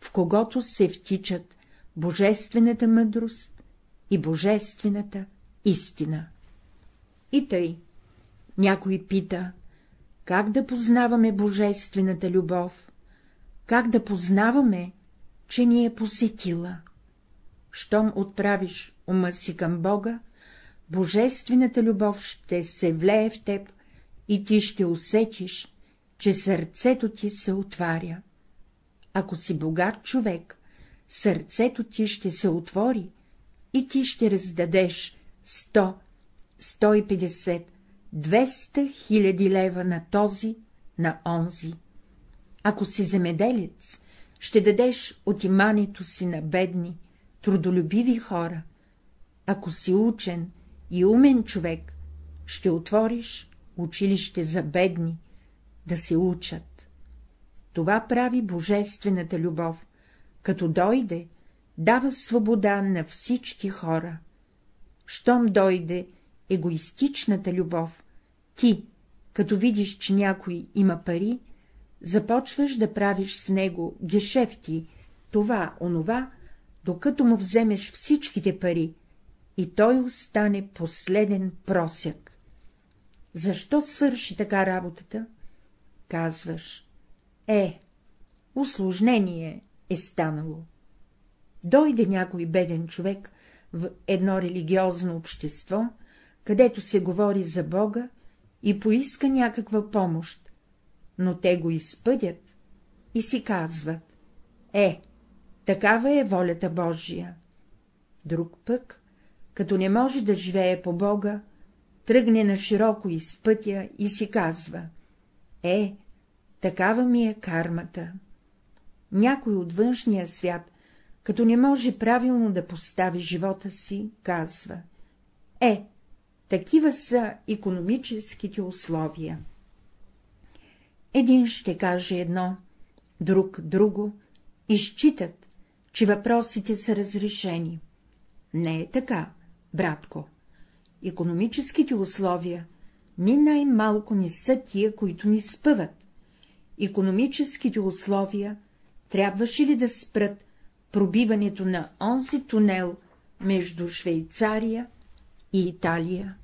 в когото се втичат божествената мъдрост и божествената истина. И тъй, някой пита, как да познаваме божествената любов, как да познаваме, че ни е посетила. Щом отправиш ума си към Бога, божествената любов ще се влее в теб и ти ще усетиш, че сърцето ти се отваря. Ако си богат човек, сърцето ти ще се отвори и ти ще раздадеш 100, 150, 200 хиляди лева на този, на онзи. Ако си земеделец, ще дадеш от имането си на бедни, трудолюбиви хора. Ако си учен и умен човек, ще отвориш училище за бедни, да се учат. Това прави божествената любов, като дойде, дава свобода на всички хора. Щом дойде егоистичната любов, ти, като видиш, че някой има пари, започваш да правиш с него гешефти, това, онова, докато му вземеш всичките пари, и той остане последен просяк. Защо свърши така работата? Казваш. Е, усложнение е станало. Дойде някой беден човек в едно религиозно общество, където се говори за Бога и поиска някаква помощ, но те го изпъдят и си казват — е, такава е волята Божия. Друг пък, като не може да живее по Бога, тръгне на широко из пътя и си казва — е, такава ми е кармата. Някой от външния свят, като не може правилно да постави живота си, казва — е, такива са економическите условия. Един ще каже едно, друг друго, и считат, че въпросите са разрешени. Не е така, братко. Економическите условия ни най-малко не са тия, които ни спъват. Економическите условия трябваше ли да спрат пробиването на онзи тунел между Швейцария и Италия?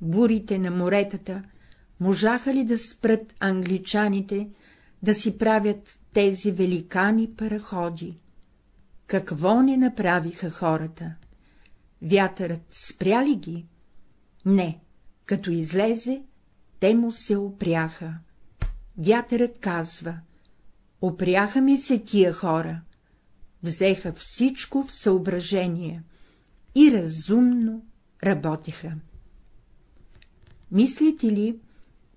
Бурите на моретата можаха ли да спрат англичаните да си правят тези великани параходи? Какво не направиха хората? Вятърът спря ли ги? Не, като излезе, те му се опряха. Вятърът казва — опряха ми се тия хора, взеха всичко в съображение и разумно работеха. Мислите ли,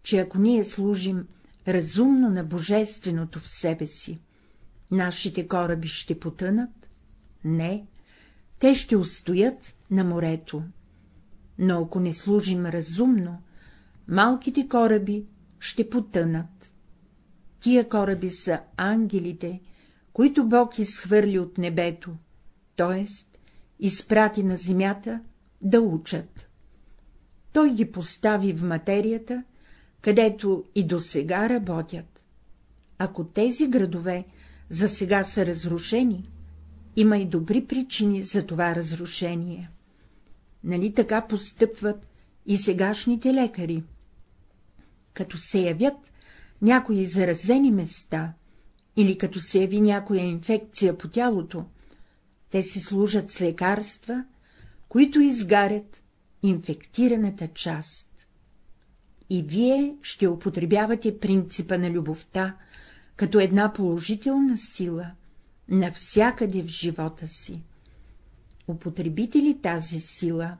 че ако ние служим разумно на божественото в себе си, нашите кораби ще потънат? Не, те ще устоят на морето. Но ако не служим разумно, малките кораби ще потънат. Тия кораби са ангелите, които Бог изхвърли от небето, т.е. изпрати на земята да учат. Той ги постави в материята, където и до сега работят. Ако тези градове за сега са разрушени, има и добри причини за това разрушение. Нали така постъпват и сегашните лекари. Като се явят някои заразени места или като се яви някоя инфекция по тялото, те си служат с лекарства, които изгарят инфектираната част. И вие ще употребявате принципа на любовта като една положителна сила навсякъде в живота си. Употребите ли тази сила,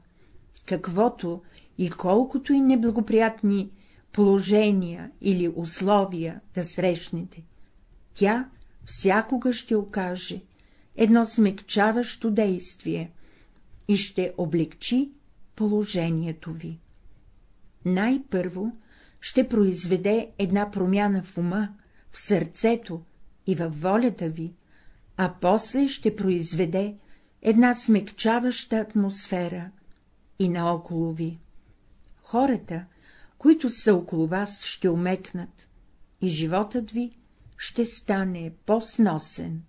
каквото и колкото и неблагоприятни положения или условия да срещнете, тя всякога ще окаже едно смекчаващо действие и ще облегчи положението ви. Най-първо ще произведе една промяна в ума, в сърцето и във волята ви, а после ще произведе една смекчаваща атмосфера и наоколо ви. Хората, които са около вас, ще умекнат и животът ви ще стане по-сносен.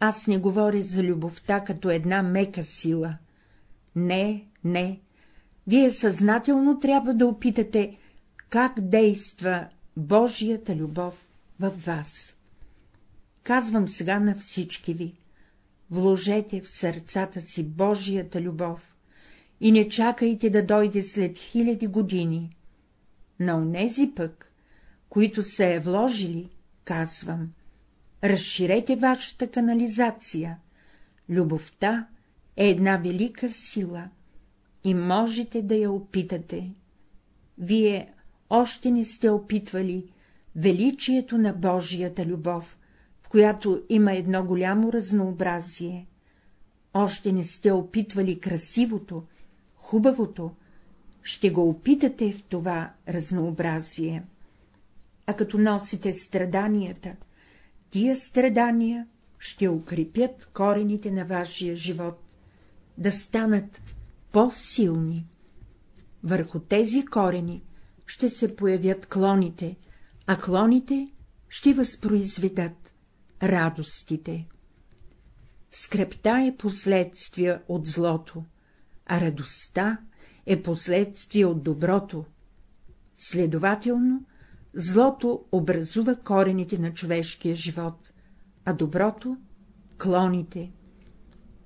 Аз не говоря за любовта като една мека сила. Не, не, вие съзнателно трябва да опитате, как действа Божията любов в вас. Казвам сега на всички ви, вложете в сърцата си Божията любов и не чакайте да дойде след хиляди години. На онези пък, които са е вложили, казвам, разширете вашата канализация. Любовта е една велика сила и можете да я опитате. Вие още не сте опитвали величието на Божията любов, която има едно голямо разнообразие. Още не сте опитвали красивото, хубавото, ще го опитате в това разнообразие. А като носите страданията, тия страдания ще укрепят корените на вашия живот, да станат по-силни. Върху тези корени ще се появят клоните, а клоните ще възпроизведат радостите. Скрепта е последствие от злото, а радостта е последствие от доброто. Следователно, злото образува корените на човешкия живот, а доброто — клоните.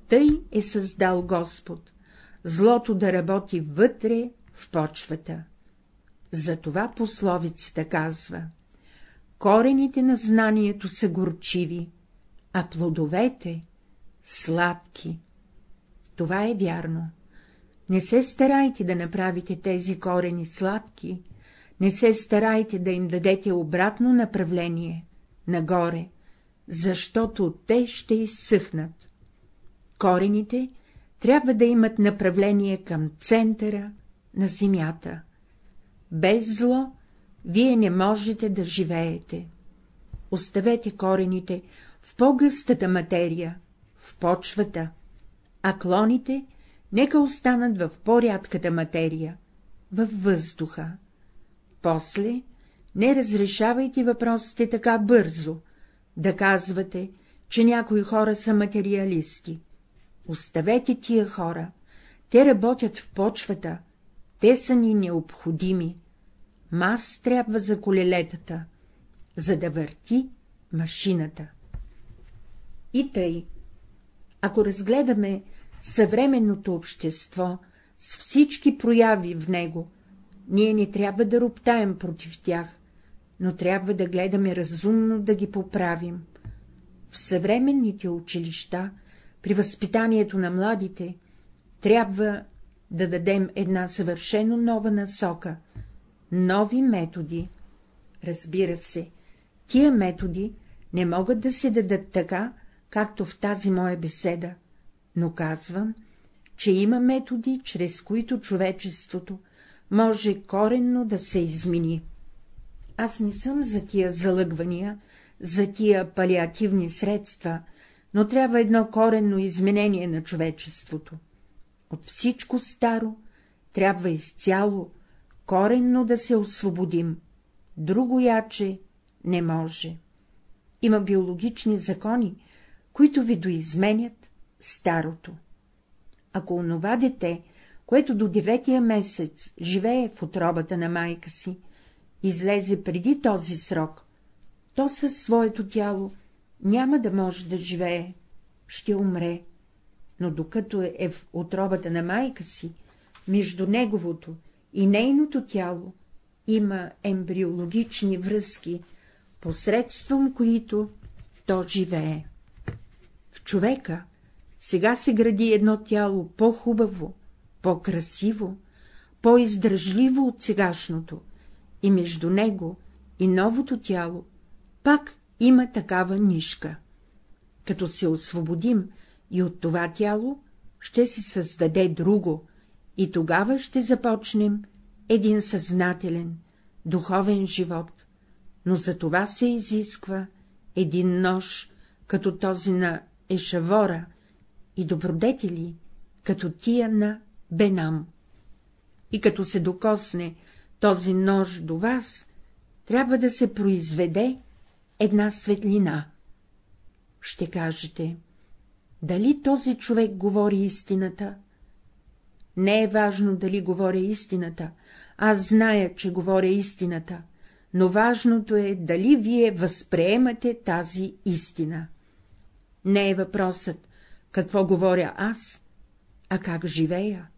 Тъй е създал Господ, злото да работи вътре в почвата. Затова пословицата казва — корените на знанието са горчиви, а плодовете — сладки. Това е вярно. Не се старайте да направите тези корени сладки, не се старайте да им дадете обратно направление, нагоре, защото те ще изсъхнат. Корените трябва да имат направление към центъра на земята. Без зло вие не можете да живеете. Оставете корените в по-гъстата материя, в почвата, а клоните нека останат в по-рядката материя, във въздуха. После не разрешавайте въпросите така бързо, да казвате, че някои хора са материалисти. Оставете тия хора, те работят в почвата, те са ни необходими. Мас трябва за колелетата, за да върти машината. И тъй, ако разгледаме съвременното общество с всички прояви в него, ние не трябва да роптаем против тях, но трябва да гледаме разумно да ги поправим. В съвременните училища, при възпитанието на младите, трябва да дадем една съвършено нова насока, нови методи. Разбира се, тия методи не могат да се дадат така, както в тази моя беседа, но казвам, че има методи, чрез които човечеството може коренно да се измени. Аз не съм за тия залъгвания, за тия палиативни средства, но трябва едно коренно изменение на човечеството. От всичко старо трябва изцяло, коренно да се освободим, друго яче не може. Има биологични закони, които ви доизменят старото. Ако онова дете, което до деветия месец живее в отробата на майка си, излезе преди този срок, то със своето тяло няма да може да живее, ще умре, но докато е в отробата на майка си, между неговото и нейното тяло има ембриологични връзки, посредством които то живее. В човека сега се гради едно тяло по-хубаво, по-красиво, по-издръжливо от сегашното, и между него и новото тяло пак има такава нишка. Като се освободим и от това тяло, ще си създаде друго, и тогава ще започнем един съзнателен, духовен живот, но за това се изисква един нож, като този на Ешавора, и добродетели, като тия на Бенам. И като се докосне този нож до вас, трябва да се произведе една светлина. Ще кажете, дали този човек говори истината? Не е важно дали говоря истината, аз зная, че говоря истината, но важното е дали вие възприемате тази истина. Не е въпросът, какво говоря аз, а как живея.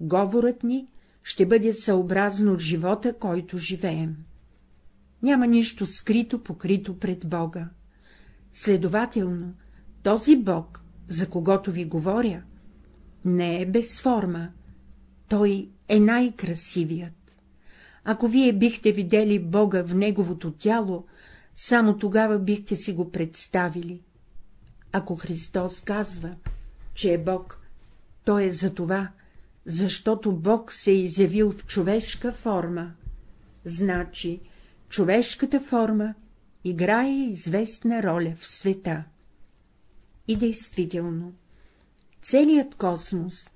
Говорът ни ще бъде съобразно от живота, който живеем. Няма нищо скрито, покрито пред Бога. Следователно, този Бог, за когото ви говоря, не е без форма, той е най-красивият. Ако вие бихте видели Бога в неговото тяло, само тогава бихте си го представили. Ако Христос казва, че е Бог, то е за това, защото Бог се е изявил в човешка форма. Значи, човешката форма играе известна роля в света. И действително, целият космос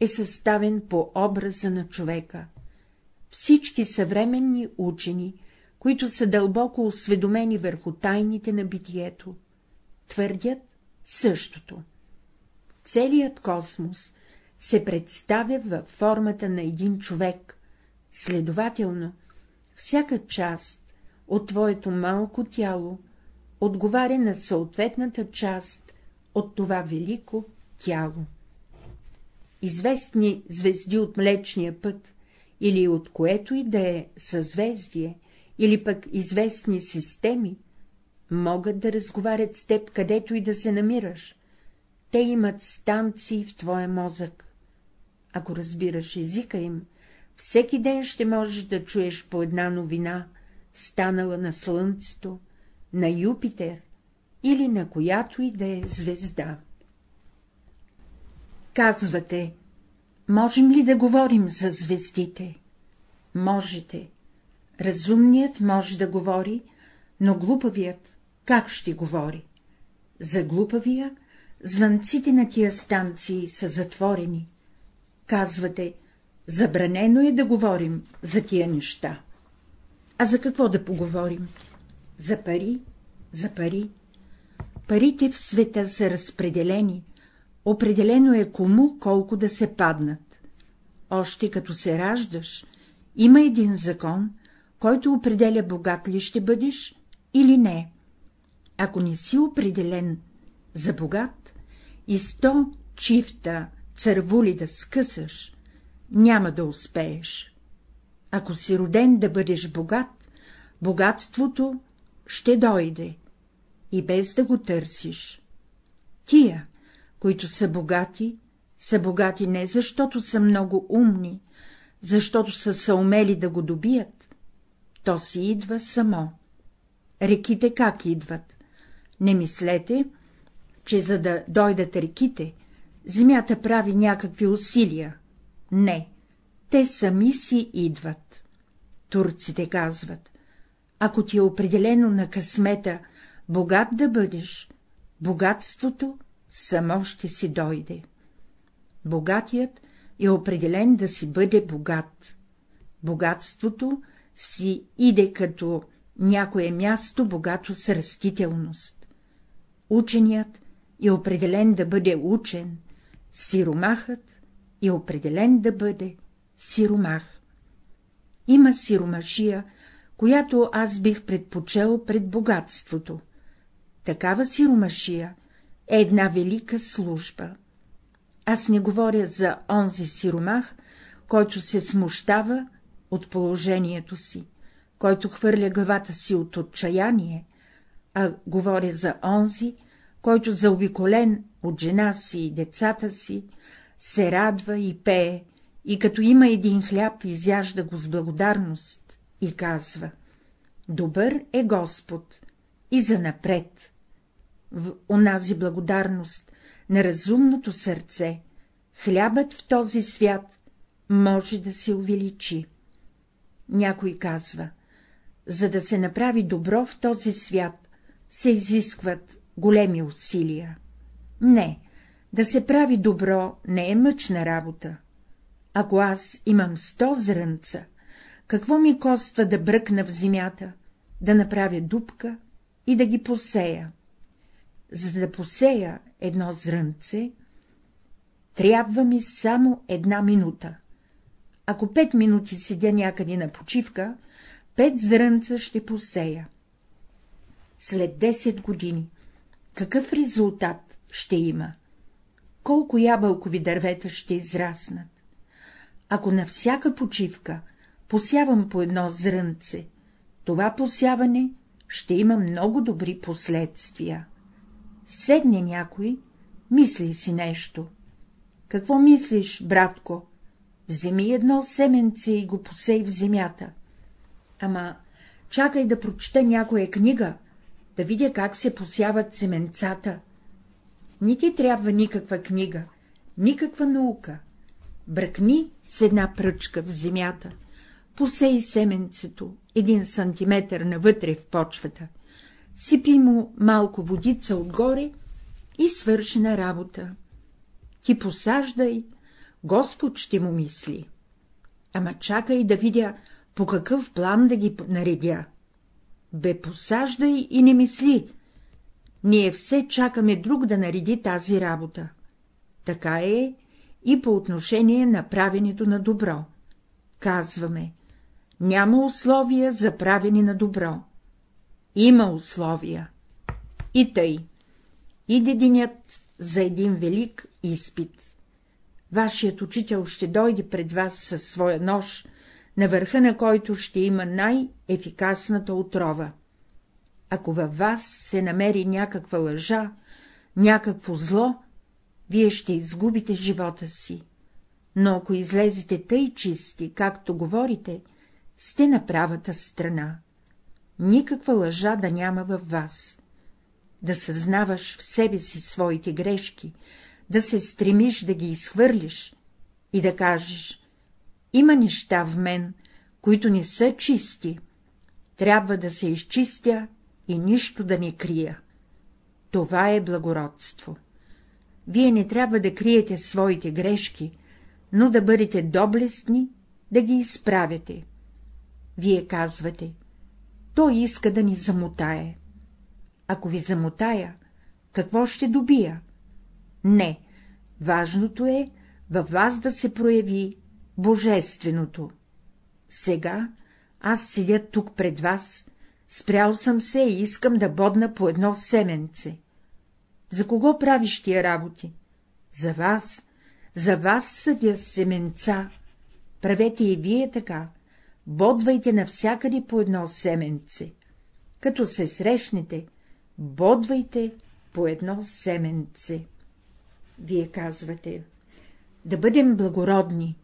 е съставен по образа на човека. Всички съвременни учени, които са дълбоко осведомени върху тайните на битието, твърдят същото. Целият космос се представя във формата на един човек, следователно, всяка част от твоето малко тяло отговаря на съответната част от това велико тяло. Известни звезди от Млечния път, или от което и да е съзвездие, или пък известни системи, могат да разговарят с теб, където и да се намираш. Те имат станции в твоя мозък. Ако разбираш езика им, всеки ден ще можеш да чуеш по една новина, станала на Слънцето, на Юпитер или на която и да е звезда. Казвате, можем ли да говорим за звездите? Можете. Разумният може да говори, но глупавият как ще говори? За глупавия звънците на тия станции са затворени. Казвате, забранено е да говорим за тия неща. А за какво да поговорим? За пари, за пари. Парите в света са разпределени, определено е кому колко да се паднат. Още като се раждаш, има един закон, който определя богат ли ще бъдеш или не. Ако не си определен за богат и сто чифта цървули да скъсаш, няма да успееш. Ако си роден да бъдеш богат, богатството ще дойде и без да го търсиш. Тия, които са богати, са богати не защото са много умни, защото са съумели да го добият, то си идва само. Реките как идват? Не мислете, че за да дойдат реките, земята прави някакви усилия. Не, те сами си идват. Турците казват, ако ти е определено на късмета богат да бъдеш, богатството само ще си дойде. Богатият е определен да си бъде богат. Богатството си иде като някое място богато с растителност. Ученият е определен да бъде учен, сиромахът и определен да бъде сиромах. Има сиромашия, която аз бих предпочел пред богатството. Такава сиромашия е една велика служба. Аз не говоря за онзи сиромах, който се смущава от положението си, който хвърля главата си от отчаяние, а говоря за онзи, който заобиколен от жена си и децата си, се радва и пее, и като има един хляб, изяжда го с благодарност и казва — Добър е Господ и занапред. В онази благодарност на разумното сърце, хлябът в този свят може да се увеличи. Някой казва, за да се направи добро в този свят, се изискват големи усилия. Не, да се прави добро не е мъчна работа. Ако аз имам сто зрънца, какво ми коства да бръкна в земята, да направя дупка и да ги посея? За да посея едно зрънце, трябва ми само една минута. Ако пет минути седя някъде на почивка, пет зрънца ще посея. След 10 години какъв резултат ще има? Колко ябълкови дървета ще израснат? Ако на всяка почивка посявам по едно зрънце, това посяване ще има много добри последствия. Седне някой, мисли си нещо. Какво мислиш, братко? Вземи едно семенце и го посей в земята. Ама чакай да прочета някоя книга, да видя как се посяват семенцата. Ни ти трябва никаква книга, никаква наука. Бръкни с една пръчка в земята, посей семенцето един сантиметър навътре в почвата, сипи му малко водица отгоре и свърши на работа. Ти посаждай, Господ ще му мисли. Ама чакай да видя по какъв план да ги наредя. Бе, посаждай и не мисли. Ние все чакаме друг да нареди тази работа. Така е и по отношение на правенето на добро. Казваме, няма условия за правене на добро. Има условия. И тъй. Иде денят за един велик изпит. Вашият учител ще дойде пред вас със своя нож на върха на който ще има най-ефикасната отрова. Ако във вас се намери някаква лъжа, някакво зло, вие ще изгубите живота си. Но ако излезете тъй чисти, както говорите, сте на правата страна. Никаква лъжа да няма във вас. Да съзнаваш в себе си своите грешки, да се стремиш да ги изхвърлиш и да кажеш има неща в мен, които не са чисти. Трябва да се изчистя и нищо да не крия. Това е благородство. Вие не трябва да криете своите грешки, но да бъдете доблестни, да ги изправяте. Вие казвате, той иска да ни замотае. Ако ви замотая, какво ще добия? Не, важното е във вас да се прояви божественото. Сега аз седя тук пред вас, спрял съм се и искам да бодна по едно семенце. За кого правиш тия работи? За вас, за вас съдя семенца. Правете и вие така, бодвайте навсякъде по едно семенце. Като се срещнете, бодвайте по едно семенце. Вие казвате, да бъдем благородни,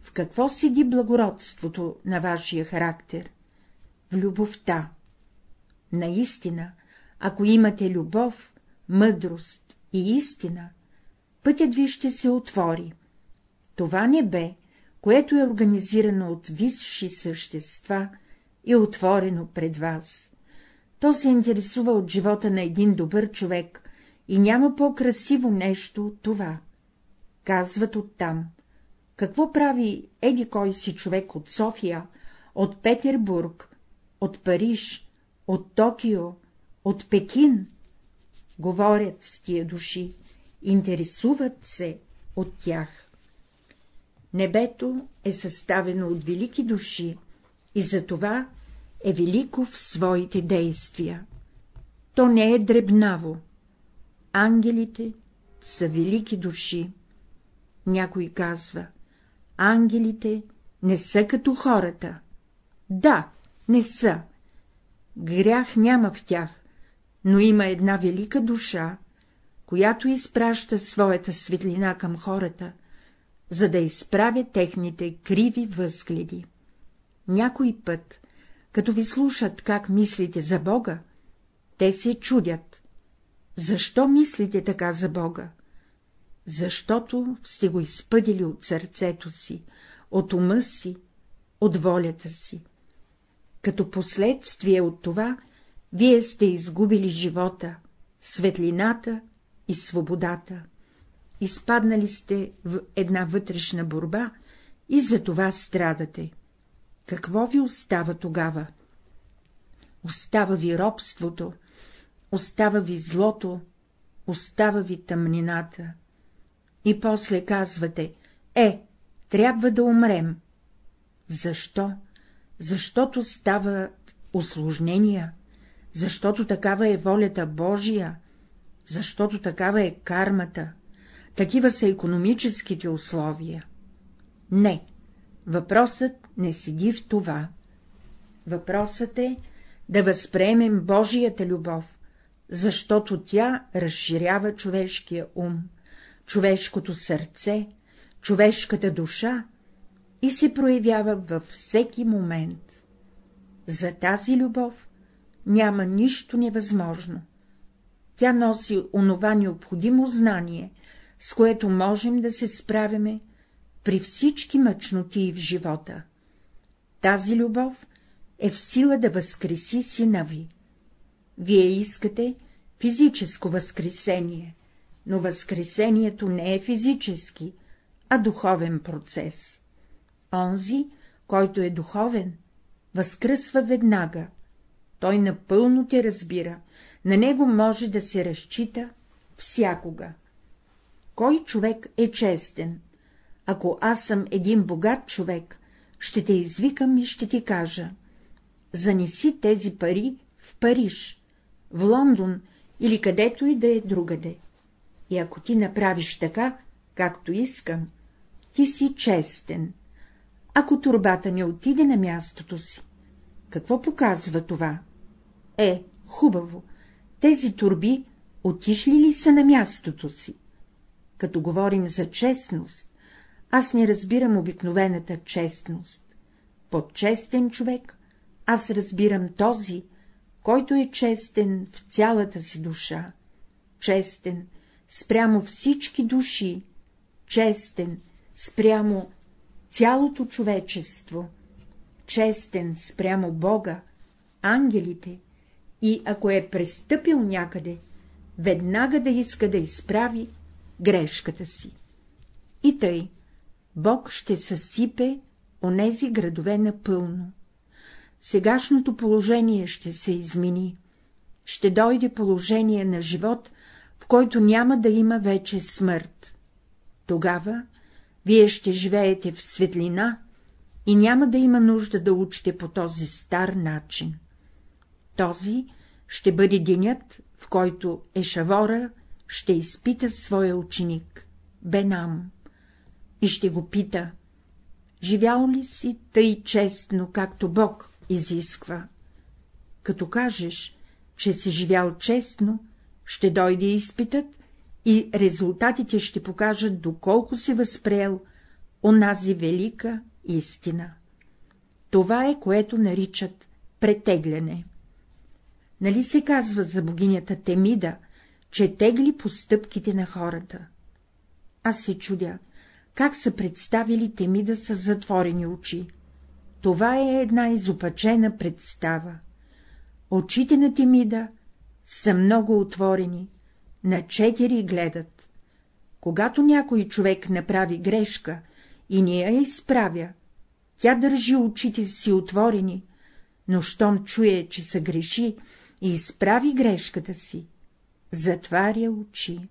в какво седи благородството на вашия характер? В любовта. Наистина, ако имате любов, мъдрост и истина, пътят ви ще се отвори. Това небе, което е организирано от висши същества, е отворено пред вас. То се интересува от живота на един добър човек и няма по-красиво нещо от това. Казват оттам. Какво прави еди кой си човек от София, от Петербург, от Париж, от Токио, от Пекин? Говорят с тия души, интересуват се от тях. Небето е съставено от велики души и затова е велико в своите действия. То не е дребнаво. Ангелите са велики души. Някой казва, ангелите не са като хората. Да, не са. Грях няма в тях, но има една велика душа, която изпраща своята светлина към хората, за да изправя техните криви възгледи. Някой път, като ви слушат как мислите за Бога, те се чудят. Защо мислите така за Бога? Защото сте го изпъдили от сърцето си, от ума си, от волята си. Като последствие от това, вие сте изгубили живота, светлината и свободата. Изпаднали сте в една вътрешна борба и за това страдате. Какво ви остава тогава? Остава ви робството, остава ви злото, остава ви тъмнината. И после казвате, е, трябва да умрем. Защо? Защото стават осложнения, защото такава е волята Божия, защото такава е кармата, такива са економическите условия. Не, въпросът не седи в това. Въпросът е да възприемем Божията любов, защото тя разширява човешкия ум, човешкото сърце, човешката душа и се проявява във всеки момент. За тази любов няма нищо невъзможно. Тя носи онова необходимо знание, с което можем да се справяме при всички мъчноти в живота. Тази любов е в сила да възкреси сина ви. Вие искате физическо възкресение, но възкресението не е физически, а духовен процес. Онзи, който е духовен, възкръсва веднага. Той напълно те разбира, на него може да се разчита всякога. Кой човек е честен? Ако аз съм един богат човек, ще те извикам и ще ти кажа. Занеси тези пари в Париж, в Лондон или където и да е другаде. И ако ти направиш така, както искам, ти си честен. Ако турбата не отиде на мястото си, какво показва това? Е, хубаво, тези турби отишли ли са на мястото си? Като говорим за честност, аз не разбирам обикновената честност. Под честен човек аз разбирам този, който е честен в цялата си душа, честен спрямо всички души, честен спрямо цялото човечество, честен спрямо Бога, ангелите. И, ако е престъпил някъде, веднага да иска да изправи грешката си. И тъй, Бог ще съсипе онези градове напълно. Сегашното положение ще се измени. Ще дойде положение на живот, в който няма да има вече смърт. Тогава вие ще живеете в светлина и няма да има нужда да учите по този стар начин. Този ще бъде денят, в който Ешавора ще изпита своя ученик, Бенам, и ще го пита, живял ли си тъй честно, както Бог изисква? Като кажеш, че си живял честно, ще дойде изпитът и резултатите ще покажат, доколко си възприел онази велика истина. Това е, което наричат претегляне. Нали се казва за богинята Темида, че тегли постъпките на хората? Аз се чудя, как са представили Темида с затворени очи. Това е една изопачена представа. Очите на Темида са много отворени, на четири гледат. Когато някой човек направи грешка и не я изправя, тя държи очите си отворени, но щом чуе, че се греши и изправи грешката си, затваря очи.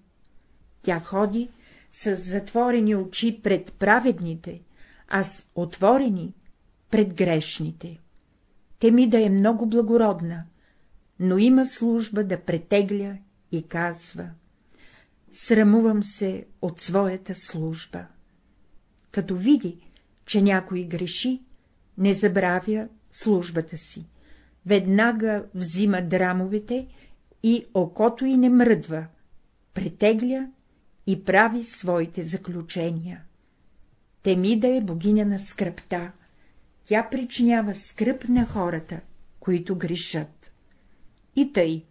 Тя ходи с затворени очи пред праведните, а с отворени пред грешните. Темида е много благородна, но има служба да претегля и казва — срамувам се от своята служба. Като види, че някой греши, не забравя службата си, веднага взима драмовете и окото й не мръдва, претегля и прави своите заключения. Темида е богиня на скръпта, тя причинява скръп на хората, които грешат. И тъй,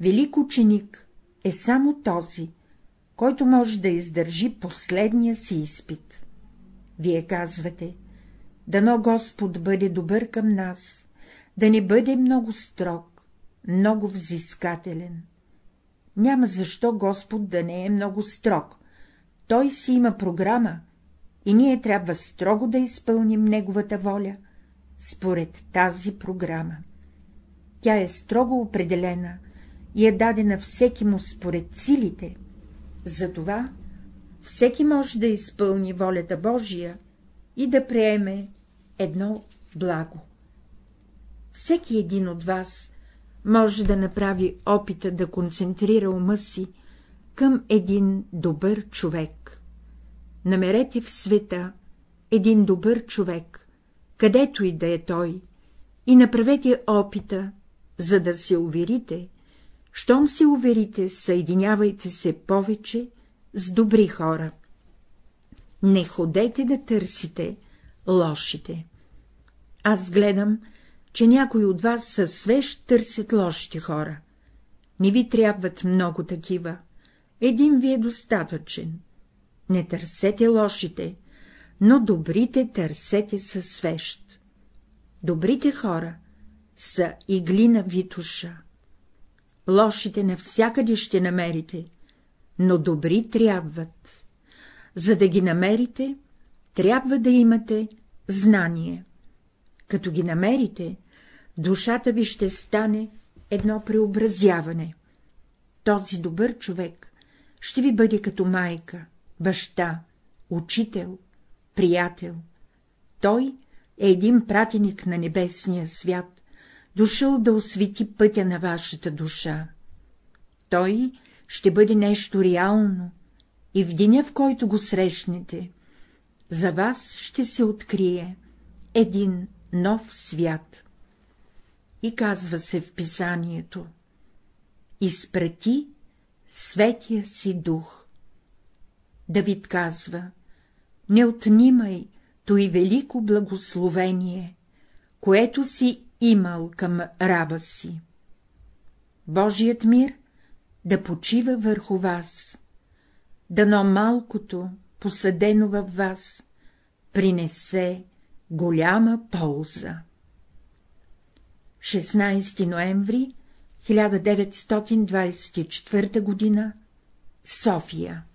велик ученик е само този, който може да издържи последния си изпит. Вие казвате, дано Господ бъде добър към нас, да не бъде много строг, много взискателен. Няма защо Господ да не е много строг. Той си има програма и ние трябва строго да изпълним Неговата воля, според тази програма. Тя е строго определена и е дадена всеки му според силите, затова всеки може да изпълни волята Божия и да приеме едно благо. Всеки един от вас може да направи опита да концентрира ума си към един добър човек. Намерете в света един добър човек, където и да е той, и направете опита, за да се уверите, щом се уверите, съединявайте се повече с добри хора. Не ходете да търсите лошите. Аз гледам, че някои от вас със свеж търсят лошите хора. Не ви трябват много такива. Един ви е достатъчен. Не търсете лошите, но добрите търсете със свещ. Добрите хора са иглина витуша. Лошите навсякъде ще намерите, но добри трябват. За да ги намерите, трябва да имате знание. Като ги намерите, душата ви ще стане едно преобразяване. Този добър човек ще ви бъде като майка, баща, учител, приятел. Той е един пратеник на небесния свят, дошъл да освети пътя на вашата душа. Той ще бъде нещо реално и в деня, в който го срещнете, за вас ще се открие един нов свят. И казва се в писанието — изпрати светия си дух. Давид казва — не отнимай той велико благословение, което си имал към раба си. Божият мир да почива върху вас, дано малкото, посадено във вас, принесе голяма полза. 16 ноември 1924 г. София